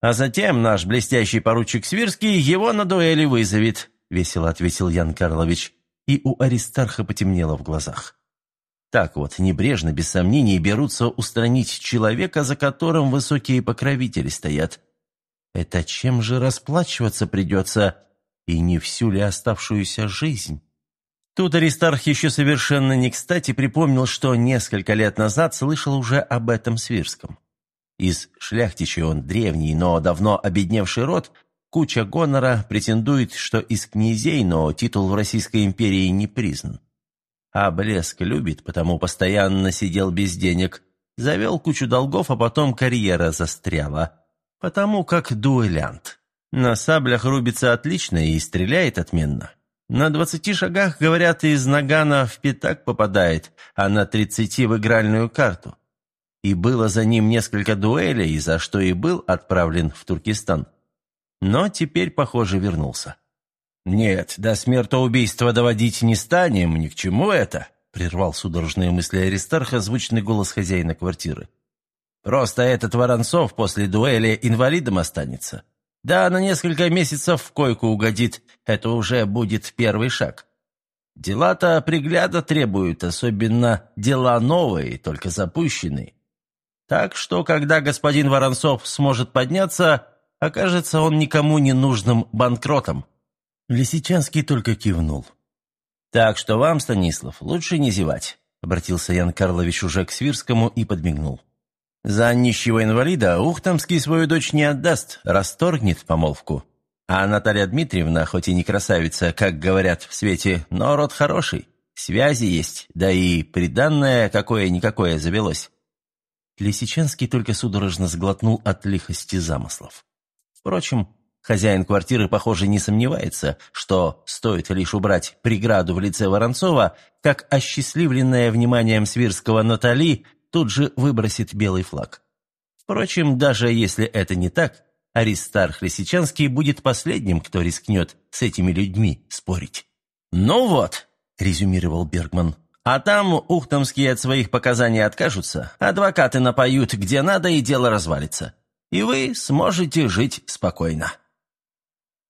«А затем наш блестящий поручик Свирский его на дуэли вызовет», — весело ответил Ян Карлович, и у Аристарха потемнело в глазах. Так вот, небрежно, без сомнений, берутся устранить человека, за которым высокие покровители стоят, это чем же расплачиваться придется, и не всю ли оставшуюся жизнь? Тут Аристарх еще совершенно не кстати припомнил, что несколько лет назад слышал уже об этом Свирском. Из шляхтичей он древний, но давно обедневший род, куча гонора, претендует, что из князей, но титул в Российской империи не признан. А блеск любит, потому постоянно сидел без денег, завел кучу долгов, а потом карьера застряла потому как дуэлянт. На саблях рубится отлично и стреляет отменно. На двадцати шагах, говорят, из нагана в пятак попадает, а на тридцати в игральную карту. И было за ним несколько дуэлей, за что и был отправлен в Туркестан. Но теперь, похоже, вернулся. «Нет, до смертоубийства доводить не станем, ни к чему это», прервал судорожные мысли Аристарха звучный голос хозяина квартиры. Просто этот Воронцов после дуэли инвалидом останется. Да, на несколько месяцев в койку угодит, это уже будет первый шаг. Дела-то пригляда требуют, особенно дела новые, только запущенные. Так что, когда господин Воронцов сможет подняться, окажется он никому не нужным банкротом». Лисичанский только кивнул. «Так что вам, Станислав, лучше не зевать», — обратился Ян Карлович уже к Свирскому и подмигнул. За нищего инвалида Ухтомский свою дочь не отдаст, расторгнет помолвку. А Наталья Дмитриевна, хоть и не красавица, как говорят в свете, но род хороший, связи есть, да и приданное какое-никакое завелось». Лисичанский только судорожно сглотнул от лихости замыслов. Впрочем, хозяин квартиры, похоже, не сомневается, что стоит лишь убрать преграду в лице Воронцова, как осчастливленная вниманием Свирского Натали тут же выбросит белый флаг. Впрочем, даже если это не так, Аристарх Лисичанский будет последним, кто рискнет с этими людьми спорить. «Ну вот», — резюмировал Бергман, «а там ухтомские от своих показаний откажутся, адвокаты напоют где надо и дело развалится, и вы сможете жить спокойно».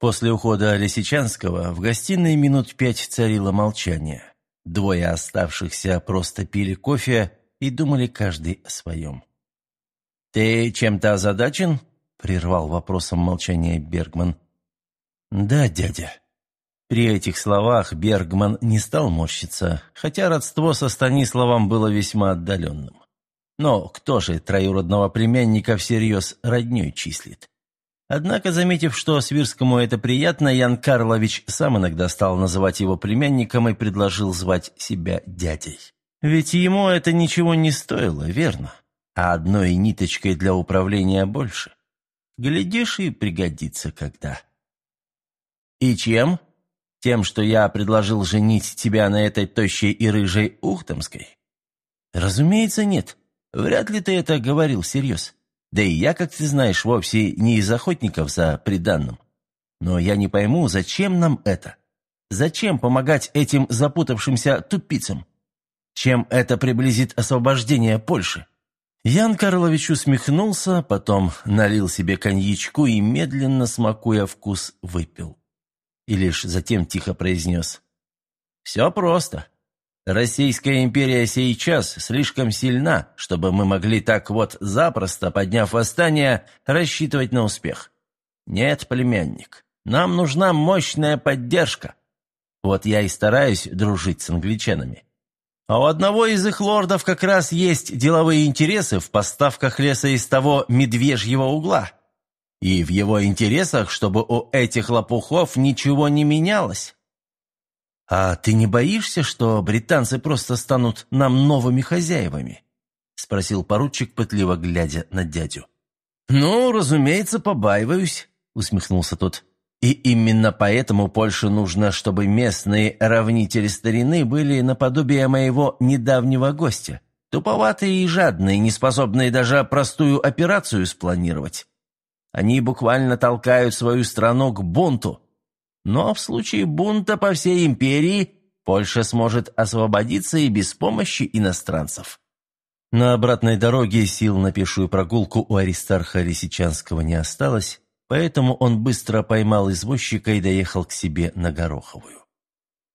После ухода Лисичанского в гостиной минут пять царило молчание. Двое оставшихся просто пили кофе и думали каждый о своем. «Ты чем-то озадачен?» прервал вопросом молчание Бергман. «Да, дядя». При этих словах Бергман не стал морщиться, хотя родство со Станиславом было весьма отдаленным. Но кто же троюродного племянника всерьез роднёй числит? Однако, заметив, что Свирскому это приятно, Ян Карлович сам иногда стал называть его племянником и предложил звать себя дядей. Ведь ему это ничего не стоило, верно? А одной ниточкой для управления больше. Глядишь, и пригодится когда. И чем? Тем, что я предложил женить тебя на этой тощей и рыжей Ухтомской? Разумеется, нет. Вряд ли ты это говорил всерьез. Да и я, как ты знаешь, вовсе не из охотников за приданным. Но я не пойму, зачем нам это? Зачем помогать этим запутавшимся тупицам? Чем это приблизит освобождение Польши? Ян Карлович усмехнулся, потом налил себе коньячку и, медленно смакуя вкус, выпил. И лишь затем тихо произнес. «Все просто. Российская империя сейчас слишком сильна, чтобы мы могли так вот запросто, подняв восстание, рассчитывать на успех. Нет, племянник, нам нужна мощная поддержка. Вот я и стараюсь дружить с англичанами. А у одного из их лордов как раз есть деловые интересы в поставках леса из того медвежьего угла. И в его интересах, чтобы у этих лопухов ничего не менялось. «А ты не боишься, что британцы просто станут нам новыми хозяевами?» — спросил поручик, пытливо глядя на дядю. «Ну, разумеется, побаиваюсь», — усмехнулся тот. И именно поэтому Польше нужно, чтобы местные равнители старины были наподобие моего недавнего гостя. Туповатые и жадные, не способные даже простую операцию спланировать. Они буквально толкают свою страну к бунту. Но в случае бунта по всей империи Польша сможет освободиться и без помощи иностранцев. На обратной дороге сил на пешую прогулку у Аристарха Лисичанского не осталось, Поэтому он быстро поймал извозчика и доехал к себе на Гороховую.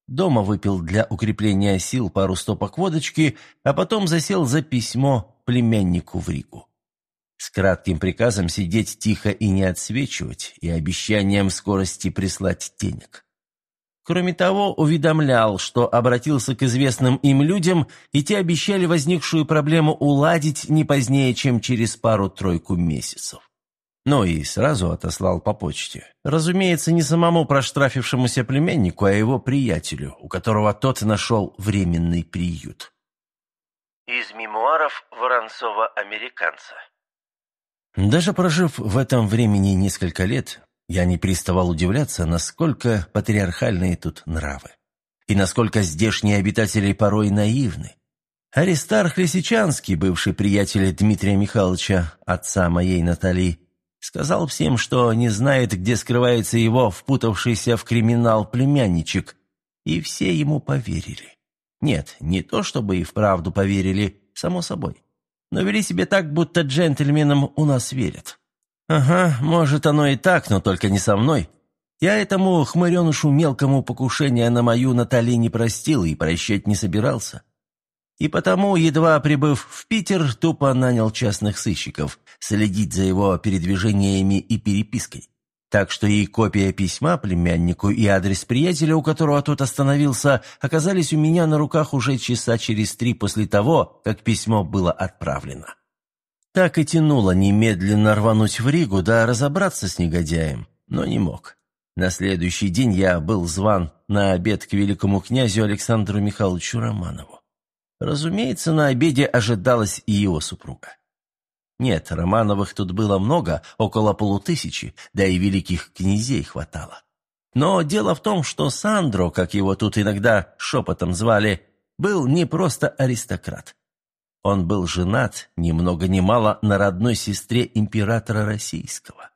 Дома выпил для укрепления сил пару стопок водочки, а потом засел за письмо племяннику в Ригу. С кратким приказом сидеть тихо и не отсвечивать, и обещанием скорости прислать денег. Кроме того, уведомлял, что обратился к известным им людям, и те обещали возникшую проблему уладить не позднее, чем через пару-тройку месяцев. Ну и сразу отослал по почте. Разумеется, не самому проштрафившемуся племяннику, а его приятелю, у которого тот нашел временный приют. Из мемуаров Воронцова-американца. Даже прожив в этом времени несколько лет, я не переставал удивляться, насколько патриархальные тут нравы. И насколько здешние обитатели порой наивны. Аристарх Лисичанский, бывший приятель Дмитрия Михайловича, отца моей Натальи, Сказал всем, что не знает, где скрывается его впутавшийся в криминал племянничек, и все ему поверили. Нет, не то чтобы и вправду поверили, само собой, но вели себе так, будто джентльменам у нас верят. Ага, может оно и так, но только не со мной. Я этому хмыренушу мелкому покушения на мою Натали не простил и прощать не собирался. И потому, едва прибыв в Питер, тупо нанял частных сыщиков следить за его передвижениями и перепиской. Так что и копия письма племяннику, и адрес приятеля, у которого тот остановился, оказались у меня на руках уже часа через три после того, как письмо было отправлено. Так и тянуло немедленно рвануть в Ригу, да разобраться с негодяем, но не мог. На следующий день я был зван на обед к великому князю Александру Михайловичу Романову. Разумеется, на обеде ожидалась и его супруга. Нет, Романовых тут было много, около полутысячи, да и великих князей хватало. Но дело в том, что Сандро, как его тут иногда шепотом звали, был не просто аристократ. Он был женат, ни много ни мало, на родной сестре императора российского.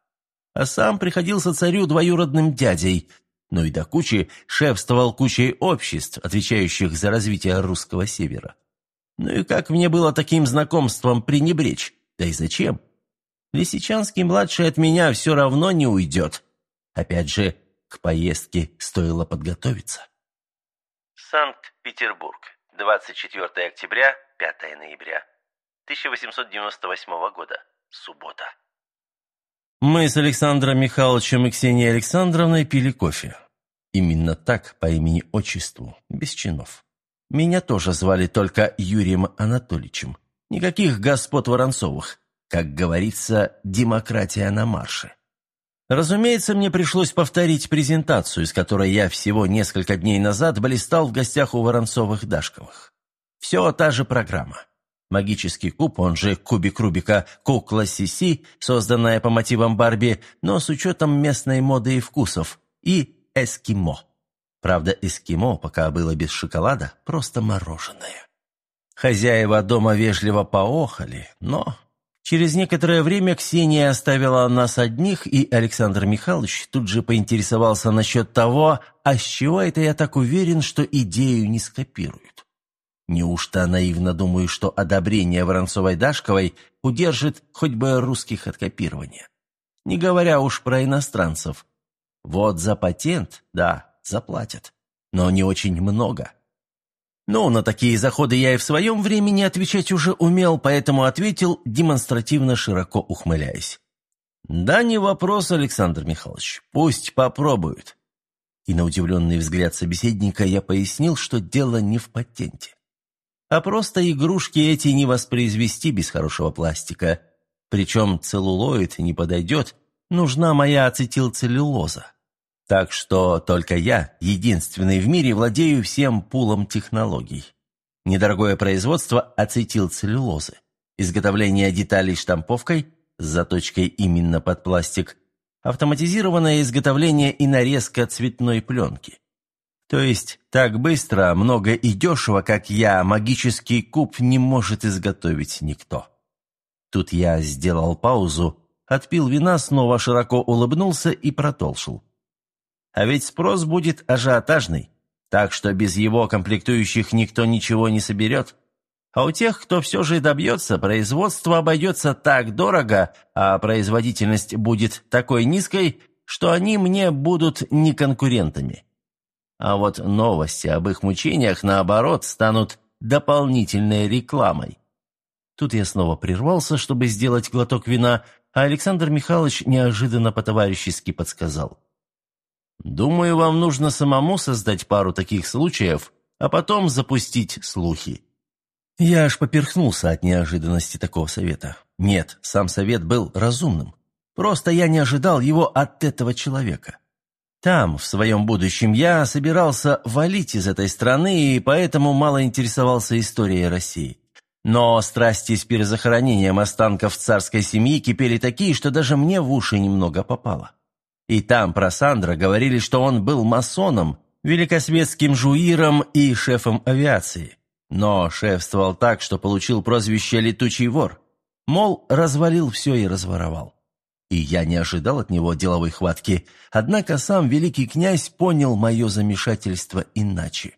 А сам приходился царю двоюродным дядей, но и до кучи шефствовал кучей обществ, отвечающих за развитие русского севера. Ну и как мне было таким знакомством пренебречь? Да и зачем? Лисичанский-младший от меня все равно не уйдет. Опять же, к поездке стоило подготовиться. Санкт-Петербург, 24 октября, 5 ноября 1898 года, суббота. Мы с Александром Михайловичем и Ксенией Александровной пили кофе. Именно так, по имени-отчеству, без чинов. Меня тоже звали только Юрием Анатольевичем. Никаких господ Воронцовых. Как говорится, демократия на марше. Разумеется, мне пришлось повторить презентацию, с которой я всего несколько дней назад блистал в гостях у Воронцовых-Дашковых. Все та же программа. Магический куб, он же кубик Рубика, кукла Сиси, созданная по мотивам Барби, но с учетом местной моды и вкусов, и эскимо. Правда, эскимо, пока было без шоколада, просто мороженое. Хозяева дома вежливо поохали, но Через некоторое время Ксения оставила нас одних, и Александр Михайлович тут же поинтересовался насчет того, а с чего это я так уверен, что идею не скопируют. Неужто наивно думаю, что одобрение Воронцовой-Дашковой удержит хоть бы русских от копирования? Не говоря уж про иностранцев. Вот за патент, да, заплатят, но не очень много. Но на такие заходы я и в своем времени отвечать уже умел, поэтому ответил, демонстративно широко ухмыляясь. «Да не вопрос, Александр Михайлович, пусть попробуют». И на удивленный взгляд собеседника я пояснил, что дело не в патенте. А просто игрушки эти не воспроизвести без хорошего пластика. Причем целлулоид не подойдет, нужна моя ацетилцеллюлоза. Так что только я, единственный в мире, владею всем пулом технологий. Недорогое производство ацетилцеллюлозы, изготовление деталей штамповкой с заточкой именно под пластик, автоматизированное изготовление и нарезка цветной пленки. То есть так быстро, много и дешево, как я, магический куб не может изготовить никто. Тут я сделал паузу, отпил вина, снова широко улыбнулся и продолжил. А ведь спрос будет ажиотажный, так что без его комплектующих никто ничего не соберет. А у тех, кто все же добьется, производство обойдется так дорого, а производительность будет такой низкой, что они мне будут не конкурентами. А вот новости об их мучениях, наоборот, станут дополнительной рекламой. Тут я снова прервался, чтобы сделать глоток вина, а Александр Михайлович неожиданно по-товарищески подсказал. Думаю, вам нужно самому создать пару таких случаев, а потом запустить слухи». Я аж поперхнулся от неожиданности такого совета. Нет, сам совет был разумным. Просто я не ожидал его от этого человека. Там, в своем будущем, я собирался валить из этой страны и поэтому мало интересовался историей России. Но страсти с перезахоронением останков царской семьи кипели такие, что даже мне в уши немного попало. И там про Сандра говорили, что он был масоном, великосветским жуиром и шефом авиации. Но шефствовал так, что получил прозвище «летучий вор». Мол, развалил все и разворовал. И я не ожидал от него деловой хватки, однако сам великий князь понял мое замешательство иначе.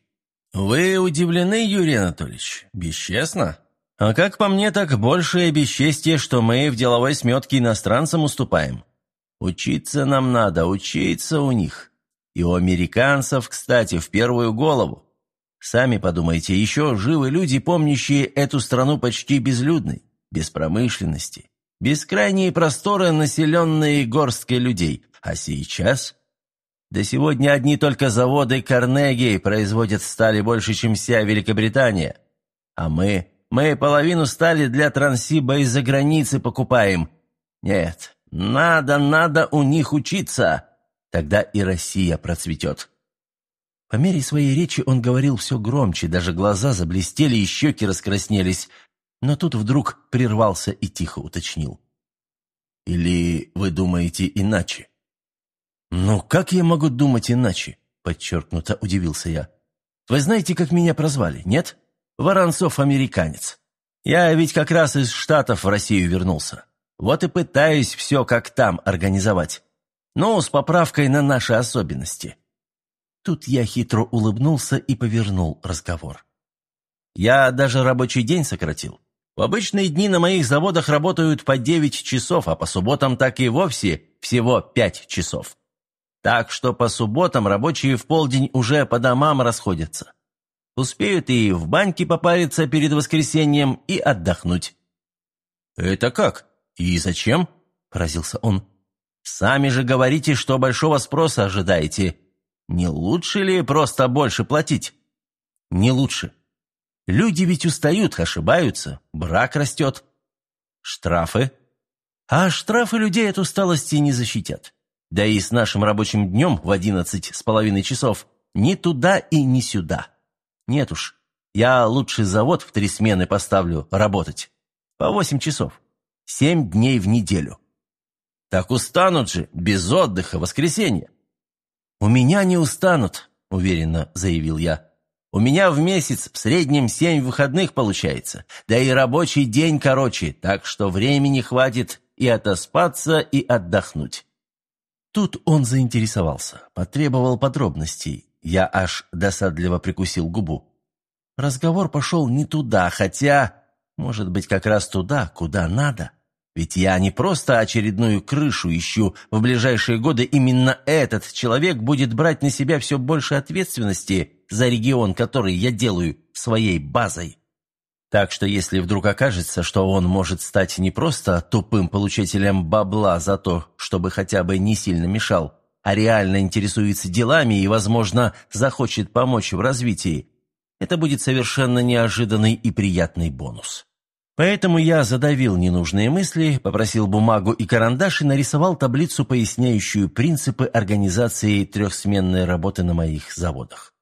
«Вы удивлены, Юрий Анатольевич? Бесчестно? А как по мне, так большее бесчестье, что мы в деловой сметке иностранцам уступаем. Учиться нам надо, учиться у них. И у американцев, кстати, в первую голову. Сами подумайте, еще живы люди, помнящие эту страну почти безлюдной, без промышленности, бескрайние просторы, населенные горсткой людей. А сейчас? Да сегодня одни только заводы Карнеги производят стали больше, чем вся Великобритания. А мы, мы половину стали для Трансиба из-за границы покупаем. Нет, надо, надо у них учиться. Тогда и Россия процветет». По мере своей речи он говорил все громче, даже глаза заблестели и щеки раскраснелись, но тут вдруг прервался и тихо уточнил. «Или вы думаете иначе?» «Ну, как я могу думать иначе?» – подчеркнуто удивился я. «Вы знаете, как меня прозвали, нет? Воронцов-американец. Я ведь как раз из Штатов в Россию вернулся. Вот и пытаюсь все как там организовать. Ну, с поправкой на наши особенности». Тут я хитро улыбнулся и повернул разговор. «Я даже рабочий день сократил. В обычные дни на моих заводах работают по 9 часов, а по субботам так и вовсе всего 5 часов. Так что по субботам рабочие в полдень уже по домам расходятся. Успеют и в баньке попариться перед воскресеньем и отдохнуть». «Это как? И зачем?» – поразился он. «Сами же говорите, что большого спроса ожидаете. Не лучше ли просто больше платить?» «Не лучше. Люди ведь устают, ошибаются, брак растет. Штрафы? А штрафы людей от усталости не защитят. Да и с нашим рабочим днем в одиннадцать с половиной часов ни туда и ни сюда. Нет уж, я лучше завод в три смены поставлю работать. По восемь часов. Семь дней в неделю. Так устанут же, без отдыха, воскресенье. «У меня не устанут», — уверенно заявил я. У меня в месяц в среднем семь выходных получается, да и рабочий день короче, так что времени хватит и отоспаться, и отдохнуть». Тут он заинтересовался, потребовал подробностей. Я аж досадливо прикусил губу. Разговор пошел не туда, хотя, может быть, как раз туда, куда надо. Ведь я не просто очередную крышу ищу. В ближайшие годы именно этот человек будет брать на себя все больше ответственности за регион, который я делаю своей базой. Так что если вдруг окажется, что он может стать не просто тупым получателем бабла за то, чтобы хотя бы не сильно мешал, а реально интересуется делами и, возможно, захочет помочь в развитии, это будет совершенно неожиданный и приятный бонус. Поэтому я задавил ненужные мысли, попросил бумагу и карандаш и нарисовал таблицу, поясняющую принципы организации трехсменной работы на моих заводах.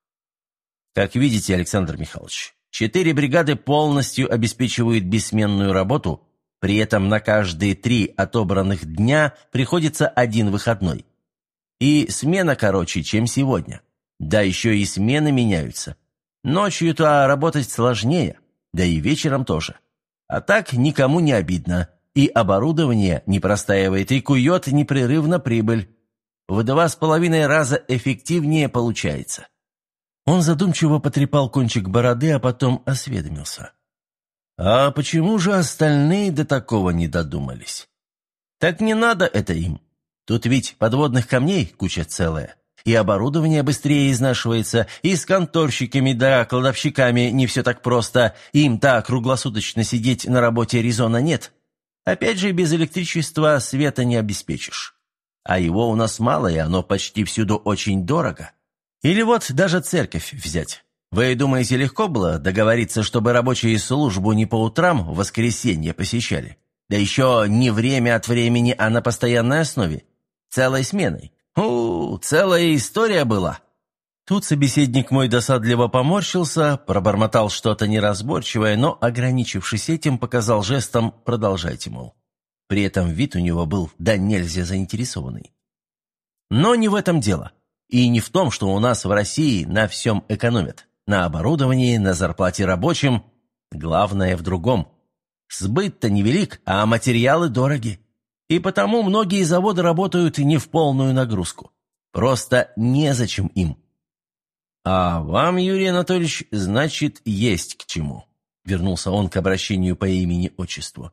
Как видите, Александр Михайлович, четыре бригады полностью обеспечивают бессменную работу, при этом на каждые три отобранных дня приходится один выходной. И смена короче, чем сегодня. Да еще и смены меняются. Ночью-то работать сложнее, да и вечером тоже. А так никому не обидно. И оборудование не простаивает, и кует непрерывно прибыль. В два с половиной раза эффективнее получается. Он задумчиво потрепал кончик бороды, а потом осведомился. «А почему же остальные до такого не додумались?» «Так не надо это им. Тут ведь подводных камней куча целая. И оборудование быстрее изнашивается, и с конторщиками да кладовщиками не все так просто. Им так круглосуточно сидеть на работе резона нет. Опять же, без электричества света не обеспечишь. А его у нас мало, и оно почти всюду очень дорого. Или вот даже церковь взять. Вы думаете, легко было договориться, чтобы рабочие службу не по утрам в воскресенье посещали? Да еще не время от времени, а на постоянной основе. Целой сменой. «У, целая история была!» Тут собеседник мой досадливо поморщился, пробормотал что-то неразборчивое, но, ограничившись этим, показал жестом «продолжайте, мол». При этом вид у него был да нельзя заинтересованный. Но не в этом дело. И не в том, что у нас в России на всем экономят. На оборудовании, на зарплате рабочим. Главное в другом. Сбыт-то невелик, а материалы дороги. И потому многие заводы работают не в полную нагрузку. Просто незачем им. А вам, Юрий Анатольевич, значит, есть к чему. Вернулся он к обращению по имени-отчеству.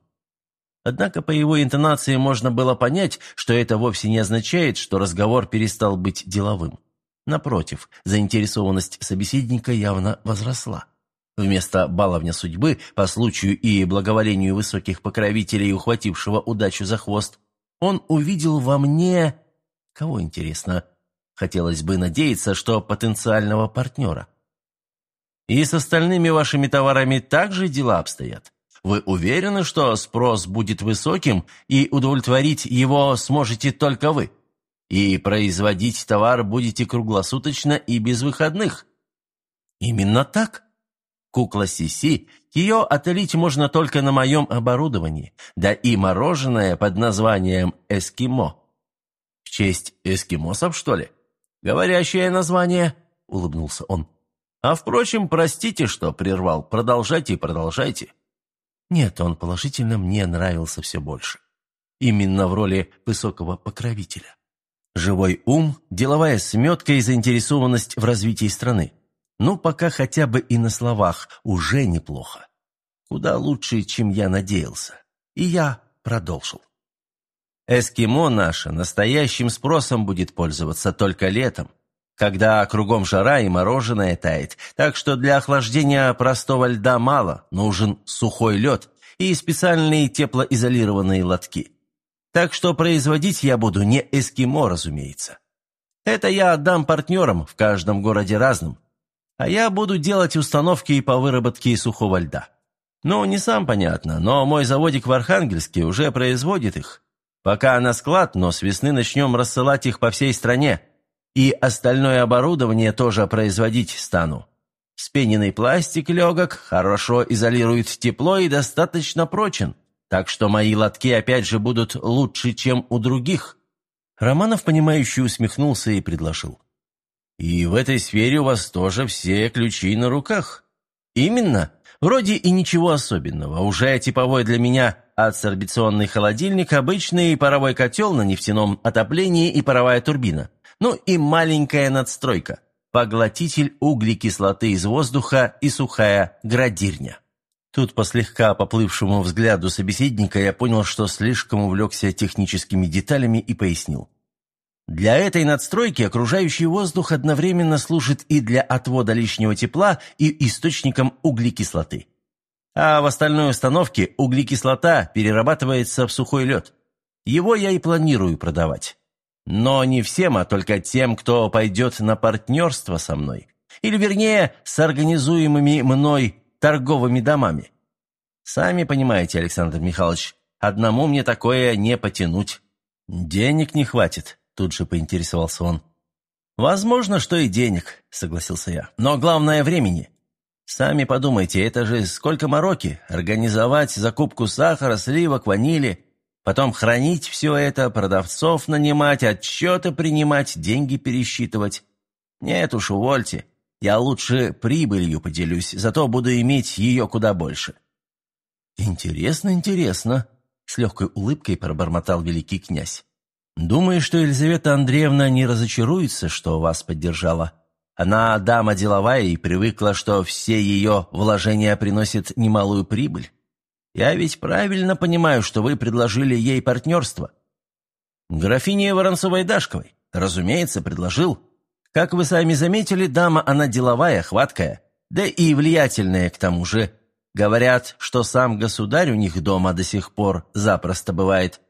Однако по его интонации можно было понять, что это вовсе не означает, что разговор перестал быть деловым. Напротив, заинтересованность собеседника явно возросла. Вместо баловня судьбы, по случаю и благоволению высоких покровителей, ухватившего удачу за хвост, он увидел во мне... Кого, интересно? Хотелось бы надеяться, что потенциального партнера. И с остальными вашими товарами также дела обстоят. Вы уверены, что спрос будет высоким, и удовлетворить его сможете только вы? И производить товар будете круглосуточно и без выходных. Именно так. Кукла Сиси, ее отлить можно только на моем оборудовании, да и мороженое под названием «Эскимо». В честь эскимосов, что ли? Говорящее название, улыбнулся он. А впрочем, простите, что прервал. Продолжайте продолжайте. Нет, он положительно мне нравился все больше. Именно в роли высокого покровителя. Живой ум, деловая сметка и заинтересованность в развитии страны. Ну, пока хотя бы и на словах уже неплохо. Куда лучше, чем я надеялся. И я продолжил. Эскимо наше настоящим спросом будет пользоваться только летом, когда кругом жара и мороженое тает, так что для охлаждения простого льда мало, нужен сухой лед и специальные теплоизолированные лотки. Так что производить я буду не эскимо, разумеется. Это я отдам партнерам в каждом городе разным, а я буду делать установки по выработке сухого льда. Ну, не сам понятно, но мой заводик в Архангельске уже производит их. Пока на склад, но с весны начнем рассылать их по всей стране. И остальное оборудование тоже производить стану. Спененный пластик легок, хорошо изолирует тепло и достаточно прочен. Так что мои лотки опять же будут лучше, чем у других». Романов, понимающе усмехнулся и предложил. И в этой сфере у вас тоже все ключи на руках. Именно. Вроде и ничего особенного. Уже типовой для меня адсорбационный холодильник, обычный паровой котел на нефтяном отоплении и паровая турбина. Ну и маленькая надстройка. Поглотитель углекислоты из воздуха и сухая градирня. Тут по слегка поплывшему взгляду собеседника я понял, что слишком увлекся техническими деталями и пояснил. Для этой надстройки окружающий воздух одновременно служит и для отвода лишнего тепла, и источником углекислоты. А в остальной установке углекислота перерабатывается в сухой лед. Его я и планирую продавать. Но не всем, а только тем, кто пойдет на партнерство со мной. Или, вернее, с организуемыми мной торговыми домами. Сами понимаете, Александр Михайлович, одному мне такое не потянуть. Денег не хватит, Тут же поинтересовался он. «Возможно, что и денег», — согласился я. «Но главное — времени. Сами подумайте, это же сколько мороки. Организовать закупку сахара, сливок, ванили, потом хранить все это, продавцов нанимать, отчеты принимать, деньги пересчитывать. Нет уж, увольте. Я лучше прибылью поделюсь, зато буду иметь ее куда больше». «Интересно, интересно», — с легкой улыбкой пробормотал великий князь. Думаю, что Елизавета Андреевна не разочаруется, что вас поддержала. Она дама деловая и привыкла, что все ее вложения приносят немалую прибыль. Я ведь правильно понимаю, что вы предложили ей партнерство. Графине Воронцовой-Дашковой, разумеется, предложил. Как вы сами заметили, дама она деловая, хваткая, да и влиятельная к тому же. Говорят, что сам государь у них дома до сих пор запросто бывает.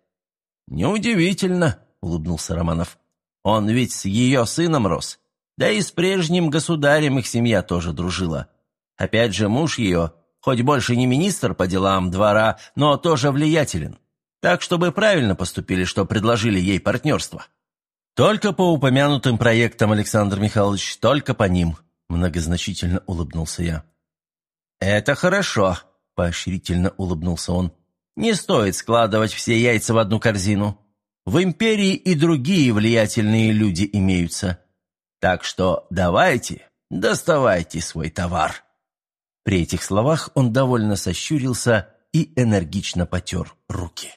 «Неудивительно», — улыбнулся Романов. «Он ведь с ее сыном рос. Да и с прежним государем их семья тоже дружила. Опять же, муж ее, хоть больше не министр по делам двора, но тоже влиятелен. Так, чтобы правильно поступили, что предложили ей партнерство». «Только по упомянутым проектам, Александр Михайлович, только по ним», — многозначительно улыбнулся я. «Это хорошо», — поощрительно улыбнулся он. Не стоит складывать все яйца в одну корзину. В империи и другие влиятельные люди имеются. Так что давайте, доставайте свой товар». При этих словах он довольно сощурился и энергично потер руки.